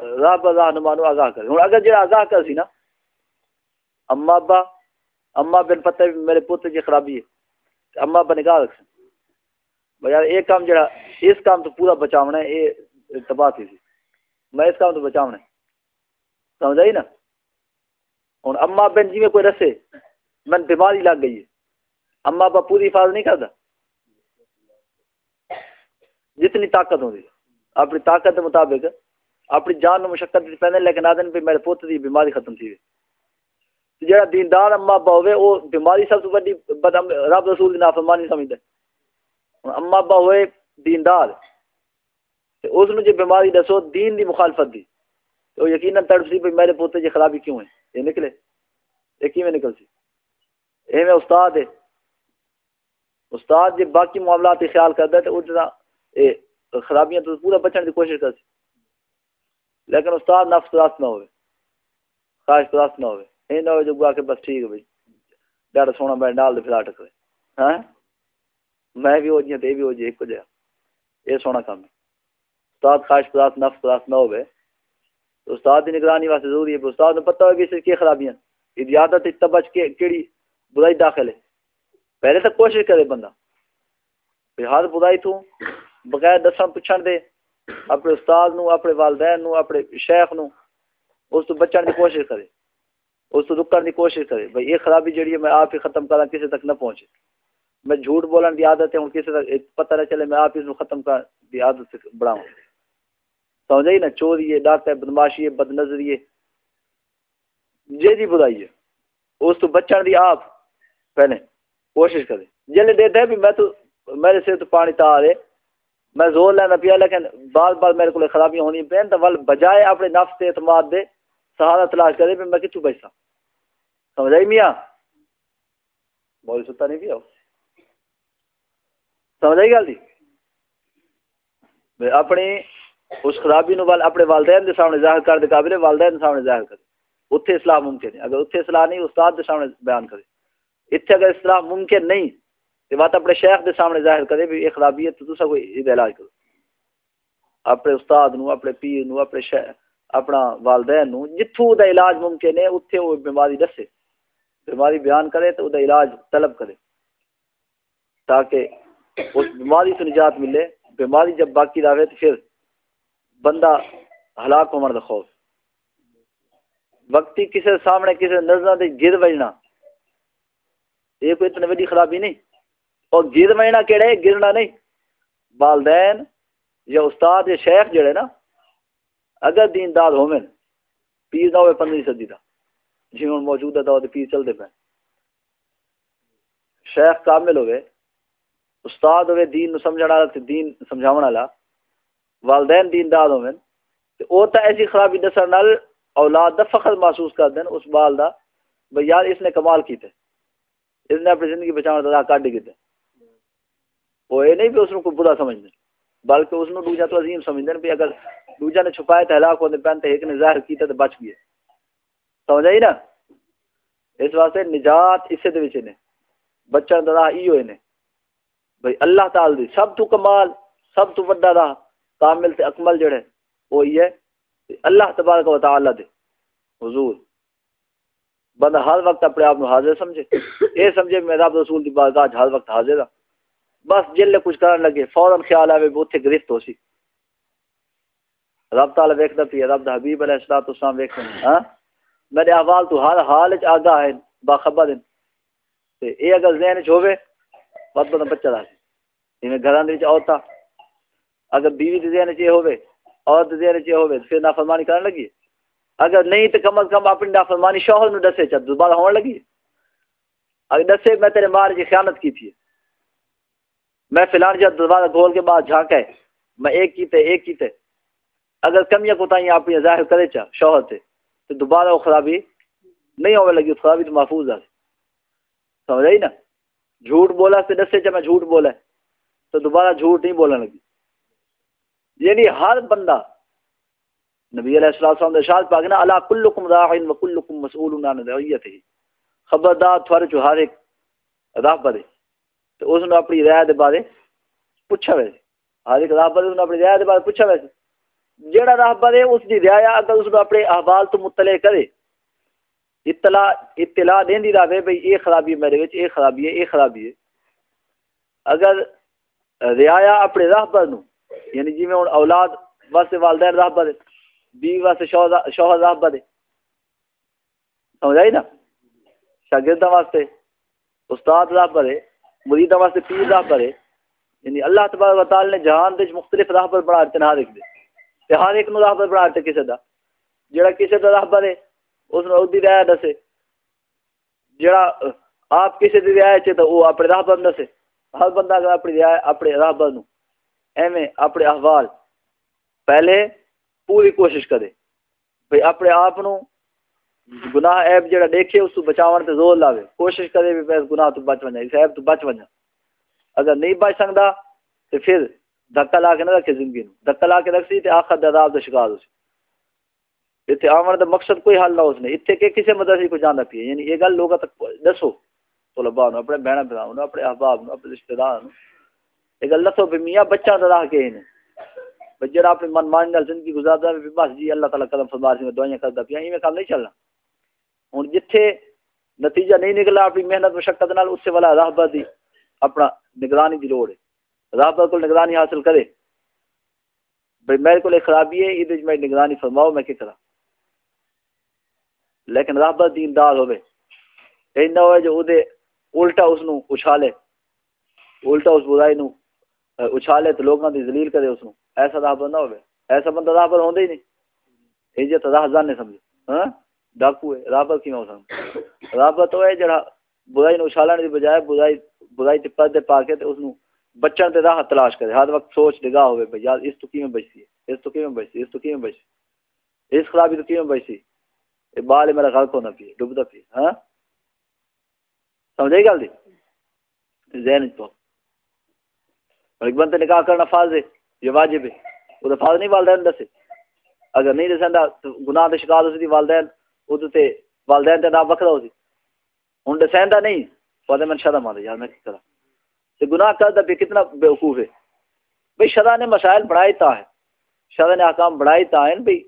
رب اللہ نمانو آگاہ کرے۔ ہوں اگر جڑا آگاہ کر سی نا، اما ابا، اما بن پتہ میرے پوتے کی خرابی ہے۔ اما ابا نگاہ رکھ بھائی یار یہ کام جڑا، اس کام تو پورا بچاونا ہے، یہ تباہ تھی میں اس کام تو بچاونا ہے۔ سمجھ آئی نا؟ ہوں اما بن جی میں کوئی رسے میں بیماری لگ گئی ہے۔ اما ابا پوری حفاظت نہیں کرتا جتنی طاقت ہوتی اپنی طاقت کے مطابق، اپنی جان میں مشقت پہنے، لیکن آدھے بھی میرے پوت کی بیماری ختم تھی جڑا دیندار اما ابا ہوئے وہ بیماری سب سے بڑی رب رسول کی نافرمانی سمجھتا ہے۔ اما ابا ہوئے دیندار تے اس نے جو بیماری دسو دین دی مخالفت دی تو یقیناً تڑپ سی میرے پوتے جی خرابی کیوں ہے یہ نکلے یہ کیویں نکل سی اے میں استاد ہے استاد جی باقی معاملات خیال کرتا ہے تو وہ خرابیاں تو پورا بچن کی کوشش کر سی لیکن استاد نفس پرست نہ ہوئے خواہش پرست نہ ہوئے یہ نہ ہوئے جو گوا کہ بس ٹھیک ہے بھائی ڈاڑا سونا میں ڈال دے پھر آٹھ کرے ہاں میں بھی ہو جی تے بھی ہو جی ایک جہا یہ سونا کام ہے۔ استاد خواہش پرست، نفس پرست نہ ہوئے تو استاد کی نگرانی واسطے ضروری ہے استاد نے پتہ ہوگی اس کی خرابیاں۔ یہ تبج کے کیڑی برائی داخل ہے۔ پہلے تو کوشش کرے بندہ۔ ہر برائی تو بغیر دسن پوچھن دے۔ اپنے استاد نو اپنے والدین نو اپنے شیخ نو اس تو بچن کی کوشش کرے۔ اس تو رکن کی کوشش کرے۔ بھائی یہ خرابی جڑی ہے، میں آپ ہی ختم کرا کسی تک نہ پہنچے۔ میں جھوٹ بولن کی عادت ہے ہوں کسی تک پتہ نہ چلے، میں آپ اس ختم کر دی عادت سے بڑھاؤں۔ سمجھ آئی نا، چوری ہے ڈاک ہے، بدماشی ہے، بد نظری ہے۔ جی جی برائی ہے۔ اس تو بچن دی آپ۔ پہلے کوشش کرے جلے دے بھی میں تو، میرے سے تو پانی تا رہے میں زور لینا پیا، لیکن بار بار میرے کو خرابیاں ہونی پہ تو ول بجائے اپنے نفس سے اعتماد دے، سہارا تلاش کرے پہ میں کتوں بچتا سمجھ آئی میاں؟ بول ستا نہیں پیا سمجھ آئی گل جی اپنی اس خرابی نو اپنے والدین کے سامنے ظاہر کر دے قابل والدین کے سامنے ظاہر کرے۔ اتنے اصلاح ممکن ہے۔ اگر اتنے اصلاح نہیں، استاد کے سامنے بیان کرے۔ اتنے اگر اصلاح ممکن نہیں، تو بات اپنے شیخ کے سامنے ظاہر کرے بھی یہ خرابی ہے تو تصا کوئی علاج کرو۔ اپنے استاد نو، اپنے پیر نو، اپنے شیخ اپنا والدین نو، جتھوں دا علاج ممکن ہے اتنے وہ بیماری دسے۔ بیماری بیان کرے تو دا علاج طلب کرے۔ تاکہ اس بیماری سے نجات ملے، بیماری جب باقی رہے تو پھر بندہ ہلاک ہونے کا خوف۔ وقتی کسی سامنے کسی نظر دے گر بجنا یہ کوئی اتنی بڑی خرابی نہیں۔ اور گر بجنا کہڑے گرنا نہیں۔ والدین یا استاد یا شیخ جڑے نا، اگر دیندار ہومن، پیر نہ ہوئے پندرہ صدی کا جی ہوں موجود ہے تو پیر چلتے پہ شیخ کامل ہوئے استاد ہوئے، دین سمجھنے والا دین سمجھاون والا، والدین دیندار ہوئے وہ تو ایسی خرابی دسن نال اولاد دا فخر محسوس کر دین اس بال دا، بھئی یار اس نے کمال کیتے اس نے اپنی زندگی بچانے دا کاٹ کیتے وہ یہ نہیں بھی اس کو برا سمجھ دیں بلکہ اس نے دوجا تو عظیم سمجھ دیں بھی اگر دوجا نے چھپائے تو ہلاک ہونے پہنتے ایک نے ظاہر کیتا تو بچ گئے سمجھ آئی نا؟ اس واسطے نجات اسے دے وچے نے۔ بچہ دا ای ہوئے نے۔ بھئی اللہ تعالی دی سب تو کمال، سب تو بڑا راہ کامل تے اکمل جڑے وہ یہ اللہ تبارک و تعالی دے۔ حضور، بندہ ہر وقت اپنے آپ حاضر سمجھے۔ یہ سمجھے میں رب رسول کی بارگاہ ہر وقت حاضر ہاں۔ بس جل کچھ کرنے لگے، فوراً خیال آئے وہ اتنے گرفت ہو سی رب تعالی ویکھدا پی رب دا حبیب علیہ الصلوۃ والسلام ویکھن ہاں۔ میرے احوال تو ہر حال وچ آگاہ ہے باخبر ہیں۔ تے اے اگر ذہن وچ ہوے بد بد بچہ دا جویں گھراں دے وچ اگر بیوی دے ذہن وچ اے عورت دے ذہن وچ اے پھر نافرمانی کرن لگی اگر نہیں تو کم از کم اپنی نافرمانی شوہر نو دسے چا دوبارہ ہون لگی اگر دسے میں تیرے مار کی خیانت کی تھی میں فلان جب دوبارہ گول کے بعد جھانکے میں ایک کیتے ایک کیتے اگر کمیاں کوتاہیاں اپنی ظاہر کرے چا شوہر تے تو دوبارہ وہ خرابی نہیں ہونے لگی خرابی تو محفوظ ہے سمجھ آئی نا جھوٹ بولا سے دسے چا میں جھوٹ بولا تو دوبارہ جھوٹ نہیں بولنے لگی۔ یعنی ہر بندہ، نبی علیہ السلام نے ارشاد پاک نا الا کلکم راعن و کلکم مسئول عن رعیته۔ خبردار تھوڑے جو ہر ایک راہ بڑے تو اس نے اپنی رائے دے بارے پوچھا ویسے ہر ایک راہ بڑے نے اپنی رائے دے بارے پوچھا ویسے جیڑا راہ بڑے اس دی رعایا اگر اس نے اپنے احوال تو مطلع کرے۔ اطلاع اطلاع دین دی راوے بھئی یہ خرابی میرے وچ یہ خرابی ہے یہ خرابی ہے۔ اگر رعایا اپنے راہ پر نو یعنی جی میں اولاد واسطے والدین راہ پر بیوی واسطے شوہر راہ پر سمجھ آئی نا؟ شاگردہ واسطے استاد راہ پر مریدہ واسطے پیر راہ پر یعنی اللہ تبارک و تعالی نے جہان دے مختلف راہ پر بنا دیتے ہر ایک دے ہر ایک نو راہ پر بنا دیتے کسے دا۔ جڑا کسے دا راہ پر ہے اس نے اودی دسے۔ جڑا آپ کسی دی رعایت چ تو وہ اپنے راہ بند سے ہر بندہ اگر اپنی رعایت اپنے راہ بند ایویں اپنے احوال پہلے پوری کوشش کرے۔ بھئی اپنے آپ نو گناہ عیب جڑا دیکھے، اس کو بچاون تے زور لاوے۔ کوشش کرے بھی پھر گناہ تو بچ ونجا اس عیب تو بچ ونجا اگر نہیں بچ سکدا تے پھر دھکا لا کے نہ رکھے زندگی نو۔ دھکا لا کے رکھ سی تے آخر دے عذاب دا شکار ہو اتنے آمن دا مقصد کوئی حل نہ اس نے اتنے کہ کسی مدرسے کو جانا پیے یعنی یہ گل لوگوں تک دسو طلباء نو اپنے بہن بھراؤں اپنے احباب نو اپنے رشتہ دار یہ گل دسو بھی میاں بچہ دا راہ کے نے جڑا اپنے من مان نال زندگی گزاردا ہے بس جی اللہ تعالی قدم فرما سی میں دعائیں کردا پیا ایویں کام نہیں چلنا ہن جتھے نتیجہ نہیں نکلا اپنی محنت مشقت نال اس سے والا راہبر دی اپنا نگرانی دی لوڑ ہے راہبر کو نگرانی حاصل کرے بھئی میرے کو خرابی ہے یہ میں نگرانی فرماؤ میں کیا کرا لیکن رابط دیندار ہوئے اینا ہوئے جو دے الٹا اس نو اچھالے۔ الٹا اس برائی نو اچھالے تو لوگاں دی ذلیل کرے اس نو ایسا رابط نہ ہوئے ایسا بندہ رابط ہوندے ہی نہیں۔ ایجت راہ جانے سمجھے۔ ہاں؟ ڈاکو ہے۔ رابط کی میں ہو سمجھے رابط جڑا برائی نو اچھالنے دی بجائے برائی برائی تے پردے پا کے تے اس نو بچن تے راہ تلاش کرے۔ ہر وقت سوچ نگاہ ہوئے بھئی یار، اس تو کی بچتی ہے؟ اس تو کی بچتی ہے؟ اس تو کی میں بچتی اس خرابی تو کی میں بچتی یہ بال میرا غلط ہونا پی ڈبدا پی ہاں؟ سمجھے گل دی؟ ذہن تو۔ ایک بندے نکاح کرنا فرض ہے، یہ واجب ہے۔ وہ فرض نہیں والدین دسے۔ اگر نہیں دسندا تو گناہ دے شکار اسی والدین، او تے والدین تے نام وکھرا ہوسی۔ ہن دسندا نہیں فدے من شرم آ یار میں کرا تے گناہ کردا بھی کتنا بیوقوف ہے۔ بھئی شرع نے مسائل بڑھائی تا ہے۔ شرع نے احکام بڑھائی تا ہے بھئی،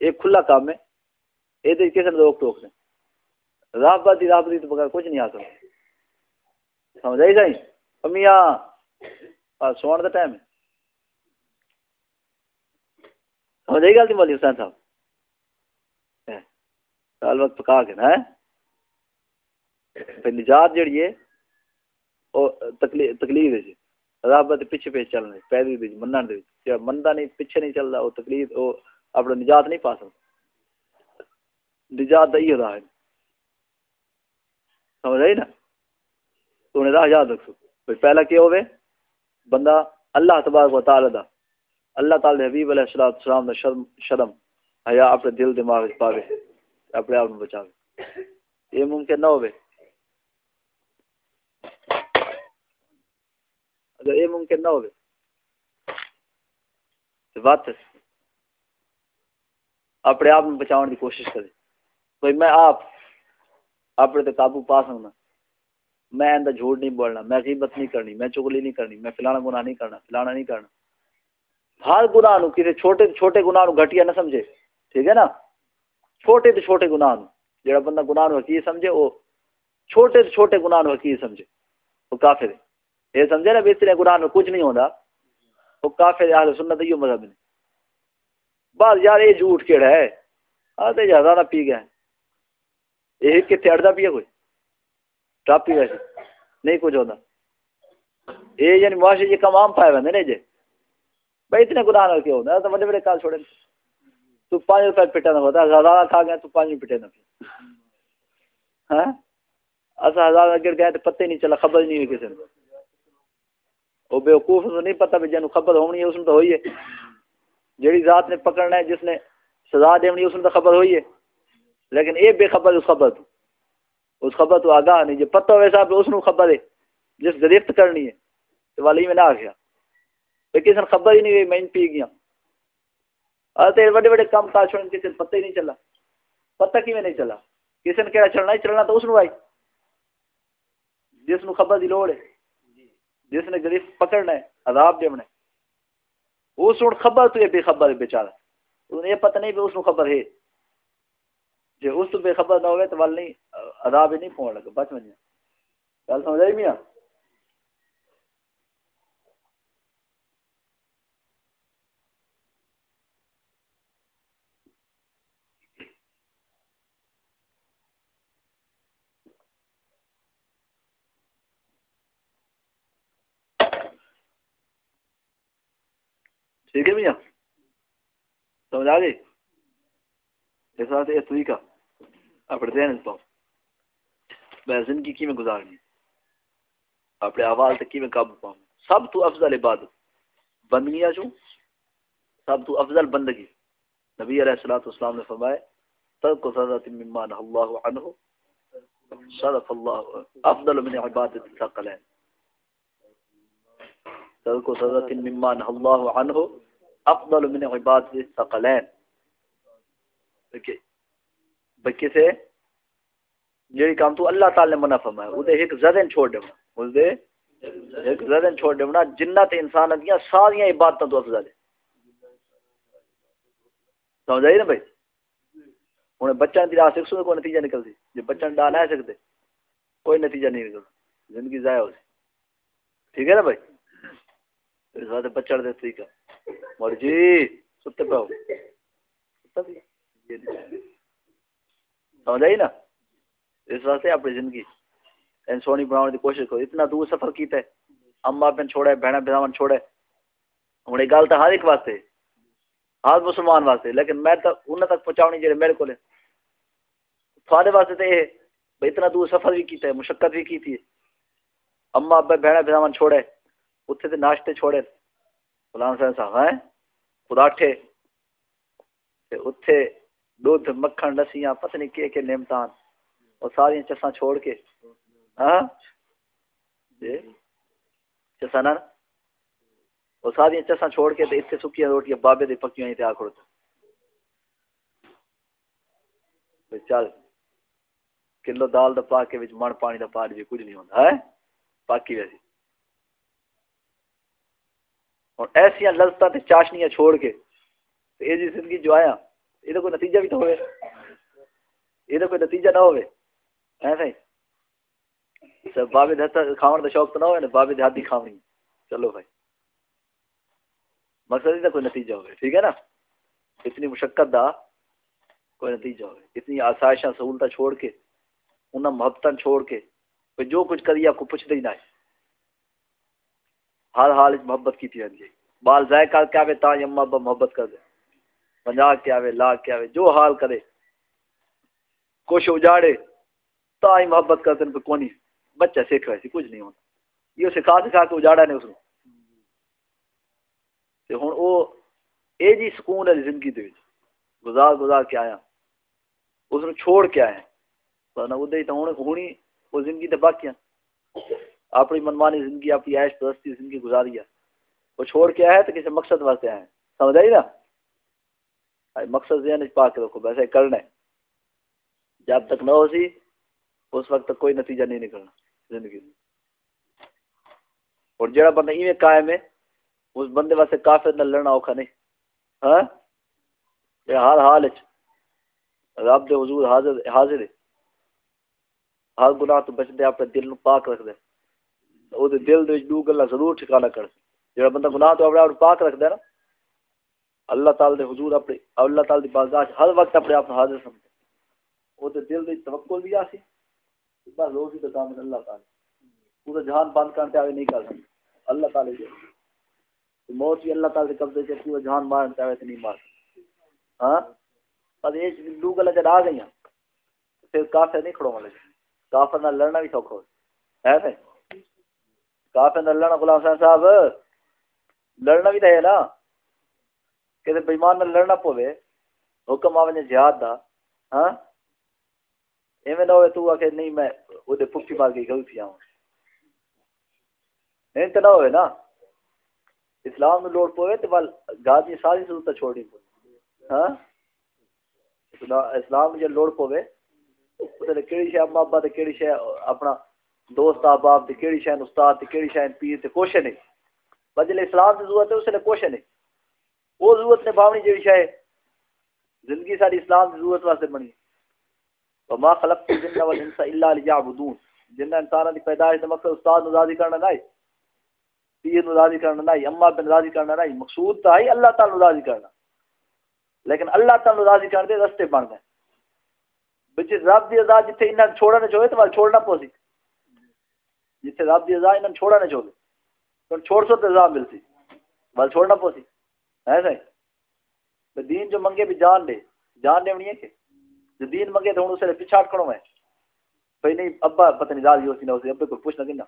ایک کھلا کام ہے۔ یہ کسی نے روک ٹوک نے راہ بازی راہ بازی تو بغیر کچھ نہیں آ سکتا سمجھ آئی سائی؟ امیاں سونے کا ٹائم ہے۔ سمجھ آئی گل تھی مولی حسین صاحب؟ سال وقت پکا کے نا پھر نجات جڑی ہے وہ تکلیف ہے جی۔ راہ پیچھے پیچھے چلنے پیدل منن دے منتا نہیں، پیچھے نہیں چلتا وہ تکلیف وہ اپنا نجات نہیں پا سکتا نجات دئی راہ سمجھ آئی نا؟ تو انہیں راہ یاد رکھو۔ بھائی پہلا کیا ہوئے؟ بندہ اللہ تبارک و تعالی دا۔ اللہ تعالی حبیب علیہ السلام السلام دا شرم شرم، حیا اپنے دل، دماغ پاوے اپنے آپ بچاوے یہ ممکن نہ ہوئے۔ اگر یہ ممکن نہ ہوئے۔ تو بات اپنے آپ بچاؤ کی کوشش کرے بھائی میں آپ اپنے تے قابو پا سکنا۔ میں اندر جھوٹ نہیں بولنا، میں غیبت نہیں کرنی، میں چگلی نہیں کرنی، میں فلانا گناہ نہیں کرنا، فلانا نہیں کرنا۔ ہر گناہ نو کسی چھوٹے چھوٹے گناہ نو گھٹیا نہ سمجھے، ٹھیک ہے نا؟ چھوٹے تے چھوٹے گناہ نو جڑا بندہ گناہ نو حقیقی سمجھے وہ چھوٹے تے چھوٹے گناہ نو حقیقی سمجھے۔ وہ کافر ہے۔ یہ سمجھے نا بھی اتنے گناہ نو کچھ نہیں ہوندا۔ وہ کافر اہل سنت یہ مذہب نے۔ بس یار، یہ جھوٹ کیڑا ہے۔ آتے زیادہ پی گئے یہ کتنے اڑتا پیا کوئی ٹاپی ویسے نہیں کچھ ہوتا یہ یعنی معاشرے یہ کم عام پائے بندے نے جی بھائی اتنے گناہ نہ کیوں ہوتا تو بڑے بڑے کال چھوڑے تو پانچ روپئے پٹا نہ ہوتا ہزار کھا گیا تو پانچ پٹے نہ پیا ہاں ہزار گر گئے تو پتہ نہیں چلا خبر نہیں ہوئی کسی نے وہ بیوقوف تو نہیں پتا بھی جنوں خبر ہونی ہے اس میں تو ہوئی ہے جیڑی ذات نے پکڑنا ہے جس نے سزا دینی اس میں تو خبر ہوئی ہے لیکن یہ بے خبر اس خبر تو، اس خبر تو آگاہ نہیں، جو پتہ ہوئے صاحب، اس نو خبر ہے، جس گرفت کرنی ہے، تو والی میں نہ آ گیا۔ کسی نے خبر ہی نہیں ہوئی، میں پی گیا۔ آتے بڑے بڑے کام کاج چھوڑنے کسی پتہ ہی نہیں چلا۔ پتہ کی میں نہیں چلا؟ کسی نے کہا چلنا ہی چلنا، تو اس نو آئی۔ جس نو خبر دی لوڑ ہے۔ جس نے گرفت پکڑنا ہے، عذاب دیونا ہے۔ اس نو خبر تو یہ بے خبر ہے بیچارہ انہیں یہ پتہ نہیں بھی اس نو خبر ہے۔ جی اس تو بے خبر نہ ہوئے تو ول نہیں، عذاب ہی نہیں پہنچ لگا، بچ ونجا۔ گل سمجھ آئی میاں؟ ٹھیک ہے میاں؟ سمجھ آ گئی؟ Esatto, è tu dica. A perdere il po'. میں زندگی کی میں گزارنی؟ اپنے احوال تے کی میں قابو پاؤں؟ سب تو افضل عبادت۔ بندگیاں جو سب تو افضل بندگی۔ نبی علیہ الصلوۃ والسلام نے فرمایا ترک صدقۃ مما نهى الله عنه صرف الله افضل من عبادت الثقلين ترک صدقۃ مما نهى الله عنه افضل من عبادت الثقلين بکی سے جی کام تو اللہ تعالی نے منع فرمایا او دے ایک زدن چھوڑ دے اس دے ایک زدن چھوڑ دے جنات انسان دیاں ساری عبادتاں تو افضل ہے۔ سمجھ نا بھائی؟ ہوں بچہ کی راہ سکھ کوئی نتیجہ نکلتی جی بچہ ڈا نہ سکتے کوئی نتیجہ نہیں نکلتا، زندگی ضائع ہو ٹھیک ہے نا بھائی؟ بچہ دے طریقہ مر جی ستے پاؤ سمجھ آئی نا؟ اس واسطے اپنی زندگی۔ این سونی بناؤ کی کوشش کرو۔ اتنا دور سفر کیتا ہے۔ اما پین چھوڑے بہن براہن چھوڑے ہوں یہ گل تو ہر ایک واسطے، ہر مسلمان واسطے۔ لیکن میں تو انہیں تک پہنچاؤنی جی میرے کو تھوڑے واسطے تو یہ بھائی اتنا دور سفر بھی کیتا ہے، مشقت بھی کی تھی اما ابا بہن براہن چھوڑے اتنے تو ناشتے چھوڑے۔ فلان صاحب ہیں خدا ٹھے۔ اتنے دودھ مکھن، لسیاں، پتہ نہیں کہ کہ نعمتان۔ اور ساری چساں چھوڑ کے۔ ہاں؟ جی؟ چساں نہ۔ اور ساری چساں چھوڑ کے تے اتنے سکیاں روٹیاں بابے دے پکیاں تے آ کھڑو چل۔ کلو دال دا پا کے وچ من پانی دا پا دے کچھ نہیں ہوندا ہے پاکی ویسی۔ اور ایسیاں لذتاں تے چاشنیاں چھوڑ کے تے جی زندگی جو آیا یہ کوئی نتیجہ بھی تو ہوئے یہ کوئی نتیجہ نہ ہوئے ایسے سب بابے دہتا کھاون دا شوق تو نہ ہوئے نا بابے دہاتی کھاونی چلو بھائی مقصد ہی کوئی نتیجہ ہوئے ٹھیک ہے نا اتنی مشقت دا کوئی نتیجہ ہوئے اتنی آسائشاں سہولتیں چھوڑ کے انہیں محبتاں چھوڑ کے جو کچھ کری آپ کو پوچھ دے نہ ہر حال محبت کی تھی بال ضائع کر کے آئے تا اما ابا محبت کر دے پنجا کے آوے، لا کے آوے، جو حال کرے کچھ اجاڑے، تا ہی محبت کرتے ہیں کونی، بچہ سیکھ رہے کچھ نہیں ہوتا یہ سکھا سکھا کے اجاڑا نہیں اس کو ہوں وہ اے جی سکون ہے زندگی دے گزار گزار کے آیا۔ اس نے چھوڑ کے آیا۔ ورنہ وہ تو ہوں ہونی وہ زندگی تو باقی اپنی منمانی زندگی، اپنی عیش پرستی زندگی گزاری ہے۔ وہ چھوڑ کے آیا تو کسی مقصد واسطے آئے سمجھ آئی نا؟ مقصد ذہن پا کے رکھو ویسے کرنا ہے۔ جب تک نہ ہو سی، اس وقت تک کوئی نتیجہ نہیں نکلنا زندگی اور جڑا بندہ ایویں قائم ہے، اس بندے واسطے کافر نہ لڑنا اوکھا نہیں۔ ہاں؟ یہ ہر حال رب دے حضور حاضر حاضر ہے۔ ہر گناہ تو بچ دے اپنے دل نو پاک رکھ دے او دے دل دے دو گلا ضرور ٹھکانہ کر۔ جڑا بندہ گناہ تو اپنے آپ پاک رکھ دے نا اللہ تعالی دے حضور اپنے، اللہ تعالی دی بارگاہ ہر وقت اپنے آپ حاضر سمجھے۔ وہ تے دل دی توکل بھی آسی، بس روز ہی تو کام اللہ تعالی۔ پورا جہان بند کرتے آوے نہیں کر سکتے اللہ تعالی دے۔ موت بھی اللہ تعالی دے قبضے سے پورا جہان مارتے آوے تو نہیں مار ہاں؟ پر یہ دو گلا جب آ گئی پھر کافر نہیں کھڑو لگے۔ کافر نہ لڑنا بھی سوکھا ہے ہے کافر نہ لڑنا غلام صاحب لڑنا بھی تو ہے نا۔ کہ بےمان لڑنا پوے حکم آ جہاد دا ہاں؟ ایویں نہ ہوئے تو آ کے نہیں میں وہ پکی مار کے غلطی آؤں نہیں تو نہ ہوئے نا۔ اسلام میں لوڑ پوے تو گاہ دی ساری ضرورت چھوڑنی پوے ہاں؟ اسلام میں جب لوڑ پوے کہڑی شے اما ابا تے کہڑی شے اپنا دوست احباب تے کہڑی شے استاد تے کہڑی شے پیر تے کوشش نہیں بجلے اسلام کی ضرورت ہے اس نے کوشش نہیں وہ ضرورت نے باونی جی شاید زندگی ساری اسلام کی ضرورت واسطے بنی۔ وما خلقت الجن والانس الا ليعبدون۔ جن انسان دی پیدائش دا مقصد استاد نو راضی کرنا نہیں پیر نو راضی کرنا نہیں اما بن راضی کرنا نہیں مقصود تو ہے اللہ تعالی نو راضی کرنا۔ لیکن اللہ تعالی نو راضی کرنے دے رستے بن گئے۔ بچ رب دی رضا جتھے انہاں چھوڑنا نہ چاہے تو چھوڑنا پوسی۔ جتھے رب دی رضا انہاں چھوڑنا نہ چاہے تو چھوڑ سو تے رضا ملتی ول چھوڑنا پوسی۔ ہے صحیح؟ دین جو منگے بھی جان دے جان دے ہے کہ؟ جو دین منگے تو ہوں اسے پچھاٹ کھڑو میں۔ بھائی نہیں، ابا پتہ نہیں دال ہوتی نہ ہوتی ابے کو پوچھنا کہنا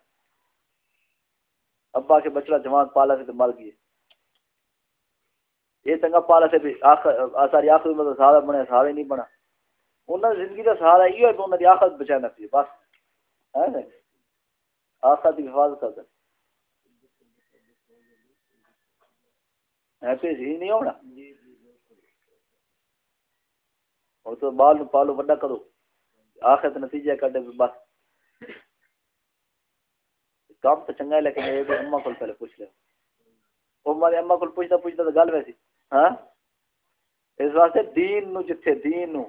ابا کے بچڑا جوان پالا سے تو مر گئے یہ چنگا پالا سے بھی آخر ساری آخر میں سارا بنے، سارا نہیں بنا۔ انہوں نے زندگی کا سہارا یہ ہے کہ انہوں نے آخر بچانا چاہیے بس۔ ہے آخر کی حفاظت کرتا ایسے ہی نہیں ہونا۔ اور تو بال پالو بڑا کرو۔ آخر تو نتیجہ کٹے بس۔ کام تو چنگا ہے لیکن یہ اما کو پہلے پوچھ لے۔ وہ اما کو پوچھتا پوچھتا تو گل ویسی۔ ہاں؟ اس واسطے دین نو جتھے دین نو۔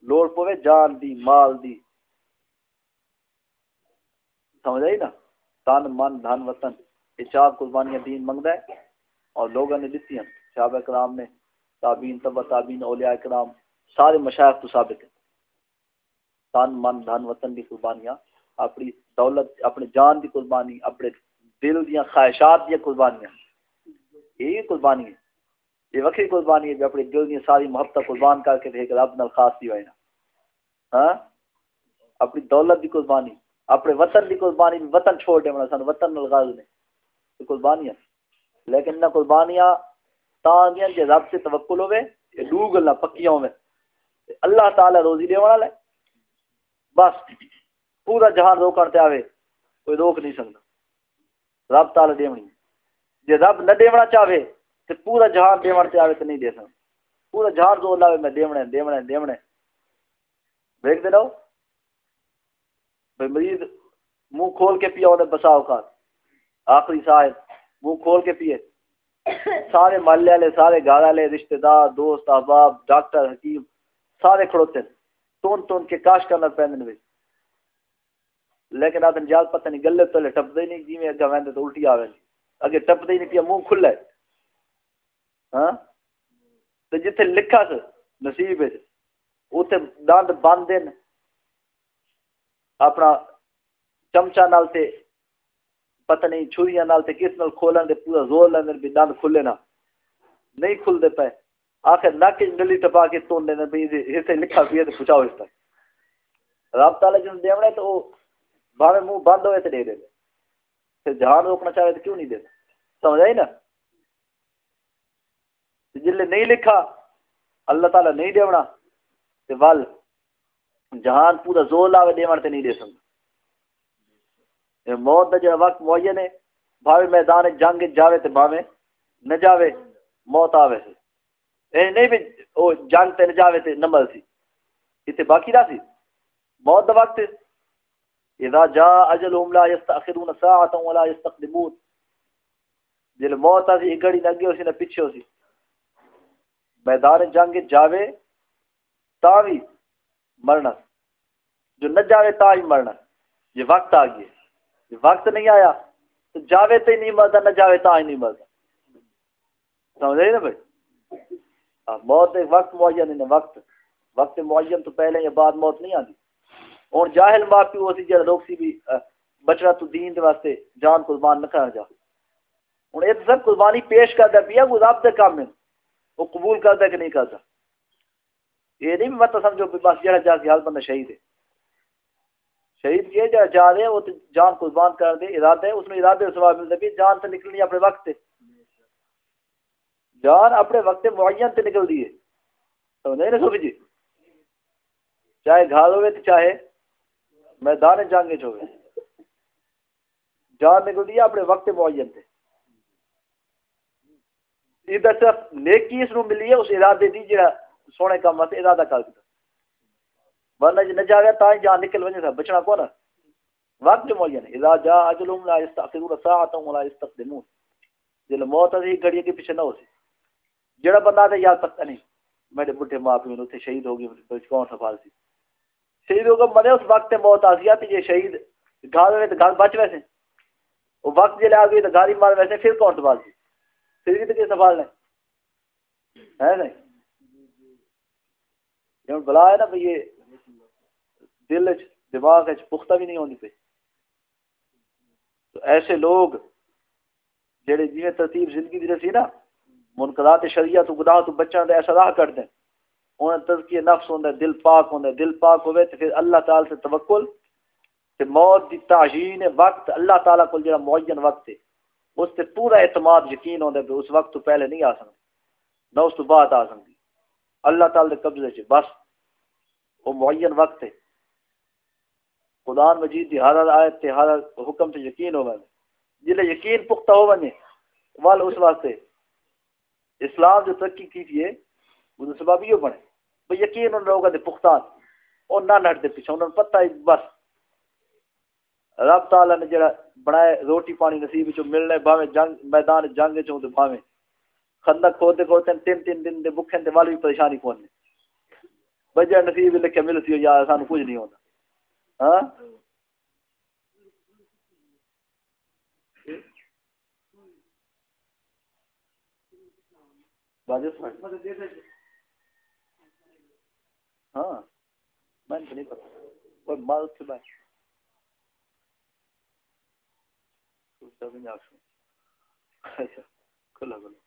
لوڑ پوے جان دی مال دی۔ سمجھ آئی نا؟ تن من دھن وطن۔ یہ چار قربانیاں دین منگتا ہے۔ اور لوگوں نے دیتی ہیں، صحابہ کرام نے تابین تبا تابین اولیاء کرام، سارے مشاعر تو ثابت ہیں۔ تن، من، دھن، وطن کی قربانیاں، اپنی دولت اپنے جان کی قربانی، اپنے دل دیا خواہشات دیا قربانیاں۔ یہ قربانی ہے۔ یہ وکری قربانی ہے جو اپنے دل دیا ساری محبت قربان کر کے دیکھ رب نال خاص دی وائنا ہاں؟ اپنی دولت دی قربانی، اپنے وطن دی قربانی وطن چھوڑ دے سن وطن نال غاز نے قربانیاں۔ لیکن نہ قربانیاں تاں دیاں جے رب سے توکل ہوے یہ دو گلاں پکیاں ہوے اللہ تعالی روزی دے والا ہے بس، پورا جہان روکن تے آوے۔ کوئی روک نہیں سکتا رب تعالی دیونی جے رب نہ دیونا چاہے تے پورا جہان دیون تے آوے تے نہیں دے سکتا پورا جہان زور لاوے، میں دیونے دیونے دیونے دیکھ دے رہو۔ بھائی مریض منہ کھول کے پیا انہیں بسا اوقات۔ آخری صاحب منہ کھول کے پیے۔ سارے محلے والے، سارے گھر والے رشتے دار دوست، احباب، ڈاکٹر، حکیم، سارے کھڑوتے تون تون کے کاش کرنا پہننے میں لیکن آپ جال پتہ نہیں، گلے تلے ٹپتے ہی نہیں جی میں اگا وہدے تو الٹی آوے نہیں اگے ٹپتے ہی نہیں پیا، منہ کھلا ہے ہاں؟ تو جتھے لکھا سے نصیب ہے۔ اتنے دند بند دن اپنا چمچا نال تے پتہ نہیں چھریاں نال تے کس نال کھولن دے، پورا زور لیندے بھی دند کھلے نہ۔ نہیں کھل دے پے۔ آخر نک نلی ٹپا کے تو نے بھی جی اسے لکھا پیا تے پوچھاؤ اس تک۔ رب تعالی جن دیونا تو بھاوے منہ بند ہوئے تے دے دے۔ پھر جہان روکنا چاہے تو کیوں نہیں دے سمجھ آئی نا جلے نہیں لکھا، اللہ تعالی نہیں دیونا۔ تے ول، جہان پورا زور لاوے دیوان تے نہیں دے سکتا۔ موت دا جڑا وقت معین ہے۔ بھاوے میدان جنگ جاوے تے بھاوے نہ جاوے، موت آوے سے اے نہیں بھی او جنگ تے نہ جاوے تے نہ سی۔ ایتھے باقی رہ سی۔ موت دا وقت اذا جاء اجلهم لا يستاخرون ساعه ولا يستقدمون جل موت اسی گھڑی لگی اسی نہ پیچھے اسی میدان جنگ جاوے تا بھی مرنا۔ جو نہ جاوے تا ہی مرنا۔ یہ وقت آ گیا۔ جی وقت نہیں آیا، تو جاوے تو نہیں مرتا نہ جاوے تو ہی نہیں مرتا سمجھ نا بھائی؟ ہاں، موت ایک وقت معین نہیں وقت۔ وقت معین تو پہلے یا بعد موت نہیں آتی۔ اور جاہل ماں پیو اسی جڑا روک سی بھی بچڑا تو دین دے واسطے جان قربان نہ کرنا جا ہوں یہ سب قربانی پیش کرتا پیا، وہ رب دے کام ہے وہ قبول کرتا کہ نہیں کرتا یہ نہیں مت سمجھو بس جڑا جا کے حال بندہ شہید ہے۔ شہید کیے جا جا رہے وہ جان قربان کر دے، ارادے اس میں ارادے سواب ملتا بھی جان سے نکلنی اپنے وقت تے جان اپنے وقت معین تے نکل دی ہے۔ سمجھے نا سوبی جی؟ چاہے گھال ہوئے تو چاہے میدان جانگے چھوئے جان نکل دی اپنے وقت معین تے ادھر صرف نیکی اس نو ملی ہے، اس ارادے دی جڑا سونے کا مت ارادہ کر دیتا ورنہ جی نہ جاوے تا جان نکل ونجے بچنا کو نا وقت معین اذا جاء اجلهم لا يستاخرون ساعه ولا يستقدمون جل موت دی گھڑی کے پیچھے نہ ہو سی جڑا بندہ تے یاد پتہ نہیں میرے بڈھے ماں پیو تے شہید ہو گئے کون سفال سی شہید ہو گئے مرے اس وقت تے موت آ گیا تے یہ شہید گھر میں تے گھر بچ ویسے وہ وقت جلے آ گئی تے گاڑی مار ویسے پھر کون سفال سی پھر بھی تے کے سفال نہیں ہے نہیں یہ بلا ہے نا بھئی یہ دل دماغ پختہ بھی نہیں ہونی پہ تو ایسے لوگ جڑے جی ترتیب زندگی دی رسی نا منقرات شریعت گناہ تو بچوں دے ایسا راہ کر دیں انہیں تزکیہ نفس ہوندا دل پاک ہوندا دل پاک ہوئے تو پھر اللہ تعالی سے توکل تے موت دی تعجین وقت اللہ تعالی کو جڑا معین وقت ہے اس تے پورا اعتماد یقین ہوندا ہے اس وقت تو پہلے نہیں آ سکتا نہ اس تو بعد آ سکتی اللہ تعالی دے قبضے چ بس۔ وہ معین وقت ہے۔ قرآن مجید دی ہر آیت تے ہر حکم تے یقین ہو ونے جلے یقین پختہ ہو ونے وال اس واسطے۔ اسلام جو ترقی کی تھی وہ سبب یہ بنے بھئی یقین ان لوگوں دے پختان اور نہ نٹ دے پیچھے انہوں نے پتہ ہے بس۔ رب تعالیٰ نے جڑا بنائے روٹی پانی نصیب چو ملنے، بھاویں جنگ، میدان جنگ چوں تے بھاویں خندق کھودے کھودے تین تین دن دے بکھیں دے والی پریشانی کون نے بجے نصیب لکھے ملتی ہو یا سانو کچھ نہیں ہوتا۔ ہاں؟ ہاں میں نہیں پتا۔ مال سے میں۔ اچھا کھلا کھلا۔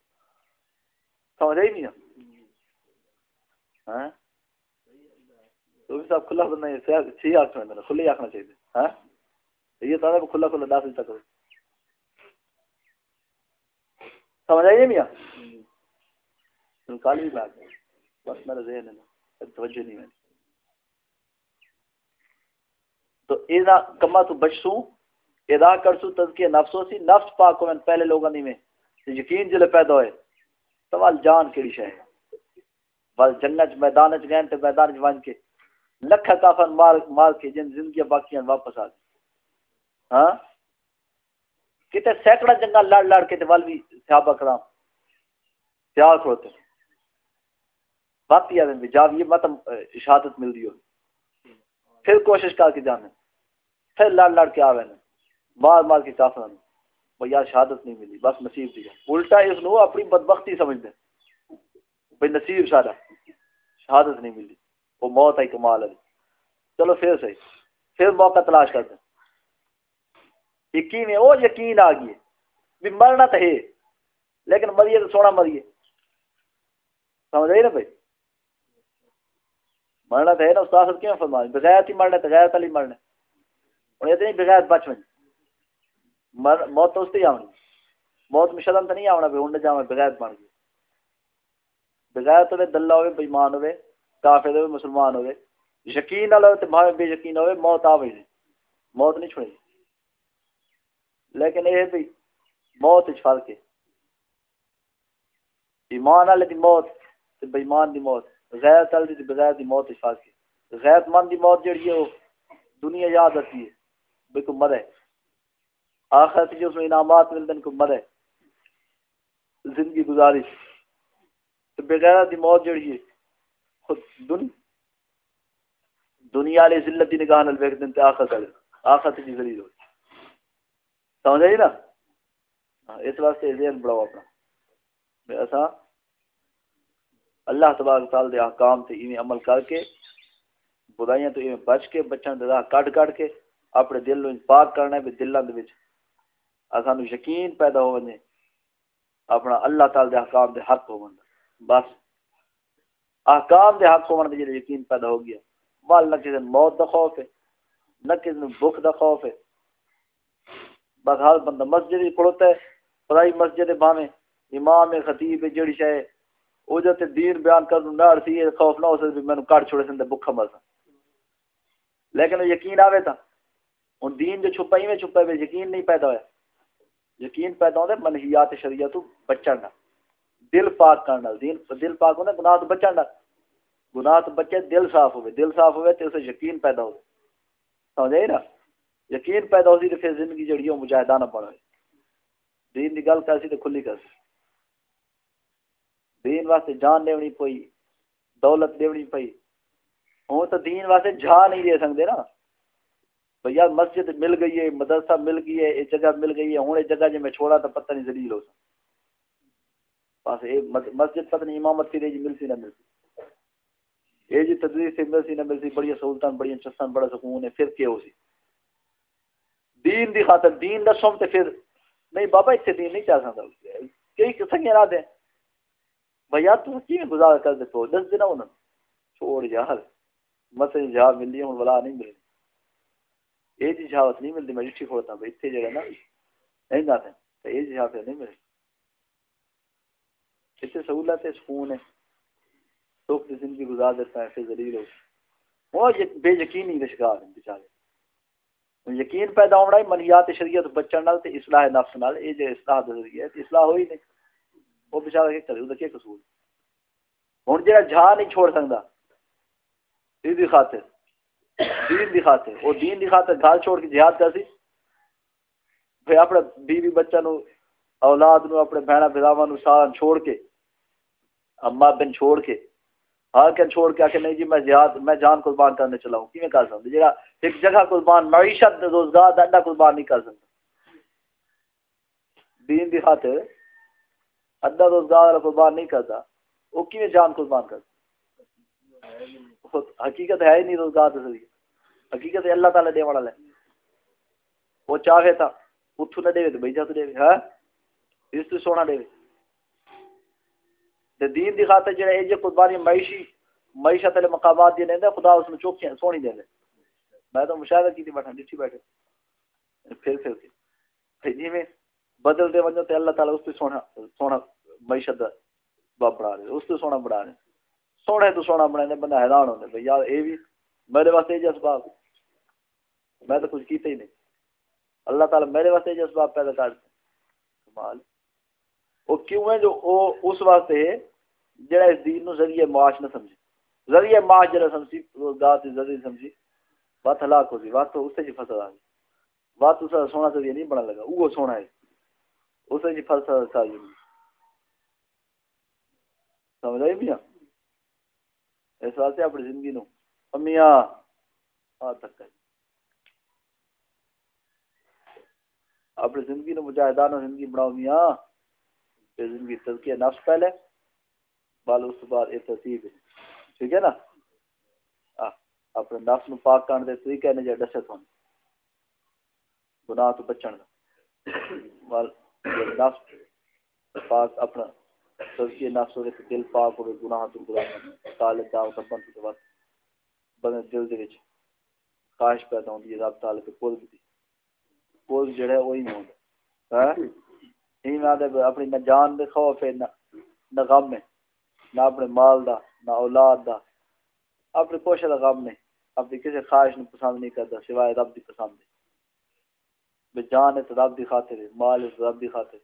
سمجھ آئی نہیں ہاں؟ تو بھی صاحب کھلا چھ میرا کھلے ہی آخنا چاہیے ہاں؟ یہ کھلا کھلا دس بجے تک سمجھ آئیے میاں؟ کال بھی بات بس میرا ذہن ہے توجہ نہیں ہے۔ تو کما تو بچسوں ادا کرسو نفسوں سی نفس پاک پہلے لوگوں نہیں میں۔ یقین جلے پیدا ہوئے سوال جان کیڑی شے بس جنت میدان چ گئے تے میدان چ کے۔ لکھ کافن مار مار کے جن زندگی باقی واپس آ ہاں؟ کتے سینکڑا جنگا لڑ لڑ کے ول بھی صحابہ کرام تیار کھڑوتے باقی آدمی جاب یہ مت شہادت مل رہی ہو۔ پھر کوشش کر کے جانے۔ پھر لڑ لڑ کے آوے۔ مار مار کے کافر وہ یار شہادت نہیں ملی، بس نصیب دیا۔ الٹا اس نو اپنی بدبختی سمجھتے بھائی نصیب سارا، شہادت نہیں ملی۔ وہ موت آئی کمال ہے چلو پھر صحیح۔ پھر موقع تلاش کرتے یقین ہے، وہ یقین آ گئی بھی مرنا تو ہے لیکن مریے تو سونا مریے۔ سمجھ آئی نا بھائی؟ مرنا تو ہے نا استاد کیوں فرما بغیر ہی مرنا تو غیر تلی مرنا۔ ہوں یہ بغیر بچ میں مر، موت تو اس سے آنی موت میں شرم تو نہیں آنا بھی ہوں جا بغیر بن گئی۔ بغیر تو دلہ ہوئے، بےمان ہوئے۔ کافر ہوئے مسلمان ہوئے۔ یقین والا تو بھاوے بے یقین ہوئے، موت آ گئی موت نہیں چھوڑی۔ لیکن یہ بھی موت فرق ہے۔ ایمان والے دی موت بےمان دی موت غیر تل دی بغیر دی موت فرق ہے۔ غیر مند دی موت جڑی ہے وہ دنیا یاد رکھتی ہے، بھائی کو مرے۔ آخرت جو اس میں انعامات ملتے ہیں کو مرے۔ زندگی گزاری۔ تو بغیر دی موت جڑی ہے دن دنیا علی ذلت دی نگاہ نال ویکھ دین تے آخرت والے آخرت دی ذلیل ہو سمجھ آئی جی نا؟ ہاں، اس واسطے ذہن بڑھاؤ اپنا۔ ایسا اللہ تبارک تعالی دے احکام تے ایویں عمل کر کے، برائیاں تو ایویں بچ کے، بچاں دے راہ کٹ کٹ کے اپنے دل نو پاک کرنا ہے دلاں دے وچ۔ اساں سانو یقین پیدا ہو ونے اپنا اللہ تعالی دے احکام دے حق ہون بس۔ احکام دے حق ہون دے یقین پیدا ہو گیا۔ مال نہ کسی موت دا خوف ہے، نہ کسی بھوک دا خوف ہے۔ بس ہر بندہ مسجد ہی پڑھتا ہے پرائی مسجد بھاویں امام خطیب جڑی شے او جو تے دین بیان کر دوں نہ سی خوف نہ ہو سکے مینوں کاٹ چھوڑے سن تے بھوکا مرسا لیکن یقین آوے تا ہن دین جو چھپائی میں چھپا ہے یقین نہیں پیدا ہوا یقین پیدا ہوتا ہے منحیات شریعت بچن دل پاک کرنا دین، دل پاک ہوتا گناہ تو بچن گناہ تو بچے دل صاف ہوئے دل صاف ہوئے تو اسے یقین پیدا ہو سمجھے نا؟ یقین پیدا ہوتی تو پھر زندگی جڑی ہو مجاہدانہ پڑا دین کی گل کرسی تو کھلی کر دین واسطے جان دیونی پئی، دولت دیونی پئی۔ ہوں تو دین واسطے جا نہیں دے سکتے نا۔ بھیا مسجد مل گئی ہے، مدرسہ مل گئی ہے یہ جگہ مل گئی ہے، ہوں یہ جگہ جی میں چھوڑا تو پتہ نہیں زلیل ہو سا بس یہ مسجد پتہ نہیں، امامت کی جی ملسی نہ ملسی۔ یہ جی تدریس سے ملسی نہ ملسی، بڑی سہولت بڑی چسن بڑا سکون ہے، پھر کیا ہو سی دین دی خاطر، دین دسوں تو پھر نہیں، بابا اتنے دین نہیں چاہ سکتا کئی سنگے نہ دیں بھیا تو کی گزارا کر دے تو دس دن انہوں چھوڑ یار۔ مسے جہاز ملتی ہوں بلا نہیں ملنی یہ جی جہاز نہیں ملتی میں جٹھی کھولتا بھائی اتنے جگہ نا، نہیں جاتے تو یہ جہاز جی نہیں ملتی ملے اتنے سہولت ہے، سکون ہے۔ سکھ کی زندگی گزار دیتا ہے، پھر ذلیل ہو وہ بے یقینی کا شکار ہیں بیچارے۔ یقین پیدا ہونا ہے منیات شریعت بچن نال تے اصلاح نفس نال۔ اے جے اصلاح دے ذریعے تے اصلاح ہوئی نہیں۔ وہ بیچارہ کی کرے او قصور؟ ہن جڑا جھا نہیں چھوڑ سکدا دین دی خاطر۔ دین دی خاطر۔ او دین دی خاطر گھر چھوڑ کے جہاد کر سی۔ پھر اپنے بیوی بچہ نو، اولاد نو، اپنے بہنا بھراواں نو سارا چھوڑ کے اما بن چھوڑ کے، ہر کے چھوڑ کے آ کے، نہیں جی میں جہاد میں جان قربان کرنے چلا ہوں کی کر سکتا؟ جا ایک جگہ قربان، معیشت روزگار ڈاڈا قربان نہیں کر سکتا۔ دین دی خاطر ادا روزگار قربان نہیں کرتا، وہ کی جان قربان کرتا؟ حقیقت ہے ہی نہیں روزگار دے حقیقت ہے اللہ تعالی دے والا ہے وہ چاہے تھا اتو نہ دے تو بھائی جا تو دے ہاں؟ اس تو سونا دے تے دین دی خاطر جڑا اے جے قربانی معیشی معیشت والے مقامات دی نہیں خدا اس میں چوکیاں سونی دے دے میں تو مشاہدہ کی تھی بیٹھا، ڈٹھی بیٹھے۔ پھر پھر کے جی میں بدل دے ونجو تے اللہ تعالی اس تو سونا سونا معیشت با بڑھا رہے۔ اس تو سونا بڑھا رہے۔ سونے تو سونا بنا دے بندہ حیران ہونے بھائی یار اے بھی میرے واسطے یہ اسباب میں تو کچھ کیتے ہی نہیں۔ اللہ تعالی میرے واسطے یہ اسباب پیدا کر کمال۔ وہ کیوں ہے جو وہ اس واسطے ہے جڑا اس دین نو ذریعہ معاش نہ سمجھے۔ ذریعہ معاش جڑا سمجھی روزگار سے ذریعہ سمجھی بات ہلاک ہو گئی بات تو اس سے جی فصل آ گئی۔ بات اس سونا ذریعہ نہیں بنا لگا وہ سونا ہے۔ اس سے جی فصل آ گئی۔ سمجھ آئی بھی اس واسطے اپنی زندگی نو امیاں آ تک اپنی زندگی نو مجاہدانہ زندگی بناؤ میاں۔ زندگی تزکیہ نفس پہلے۔ بال اس بعد یہ ترتیب ٹھیک ہے نا؟ اپنے نفس نو پاک کرنے دے طریقے نے جے دسے تھون گناہ تو بچن دا۔ بال نفس پاک اپنا تزکیہ نفس ہو دل پاک ہو گناہ تو گناہ تعالی داو کپن تو وقت بنے دل دے وچ خواہش پیدا ہوندی ہے، رب تعالی تے کول دی۔ کول جڑا ہے وہی نہیں ہوندا۔ ہاں؟ دے اپنی نہ جان دے خوف ہے نہ غم ہے۔ نہ اپنے مال دا، نہ اولاد دا۔ اپنے کوشش دا غم نہیں اپنی کسی خواہش نو پسند نہیں کرتا سوائے رب دی پسند ہے بے جان ہے تو رب دی خاطر مال ہے تو رب دی خاطر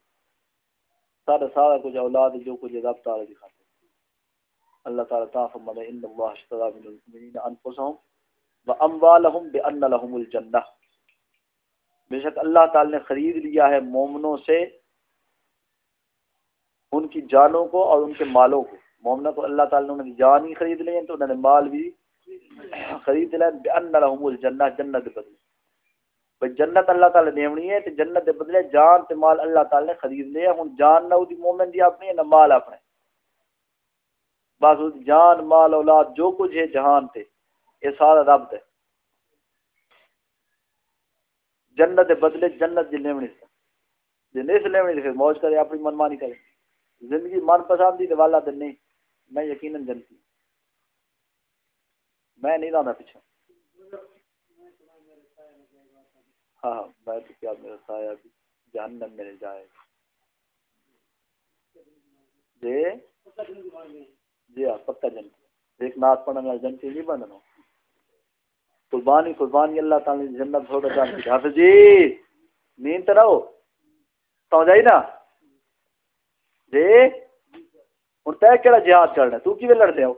سارا سارا کچھ اولاد جو کچھ رب تعالی دی خاطر اللہ تعالی تعالی ان اللہ اشترى من المؤمنین انفسهم واموالهم بان لهم الجنہ. بے شک اللہ تعالی نے خرید لیا ہے مومنوں سے ان کی جانوں کو اور ان کے مالوں کو۔ مومنہ کو اللہ تعالیٰ نے جان ہی خرید لیں تو انہوں نے مال بھی خرید لیں بأن لهم الجنہ، جنت بدلے۔ بھئی جنت اللہ تعالیٰ نیونی ہے تو جنت بدلے جان تے مال اللہ تعالیٰ نے خرید لیا ہن جان نہ دی مومن دی اپنی نہ مال اپنے۔ بس جان، مال، اولاد جو کچھ ہے جہان تے، یہ سارا رب ہے جنت بدلے جنت دی لیونی سے جنت دی لیونی سے موج کرے، اپنی منمانی کرے۔ زندگی من پسند دی والا دن نہیں۔ میں یقیناً جنتی میں نہیں لانا پیچھے۔ ہاں،, ہاں میں تو کیا میرا سایہ بھی جہنم میرے جائے۔ جی؟ جی ہاں پکا جنتی ایک نات پڑھنے والا جنتی نہیں بننا۔ قربانی قربانی، اللہ تعالی جنت تھوڑا جانتی حافظ جی نیند تو رہو۔ سو جائی نا؟ جی؟ ہوں تے کہڑا جہاد کرنا تو کی لڑ لڑتے ہو؟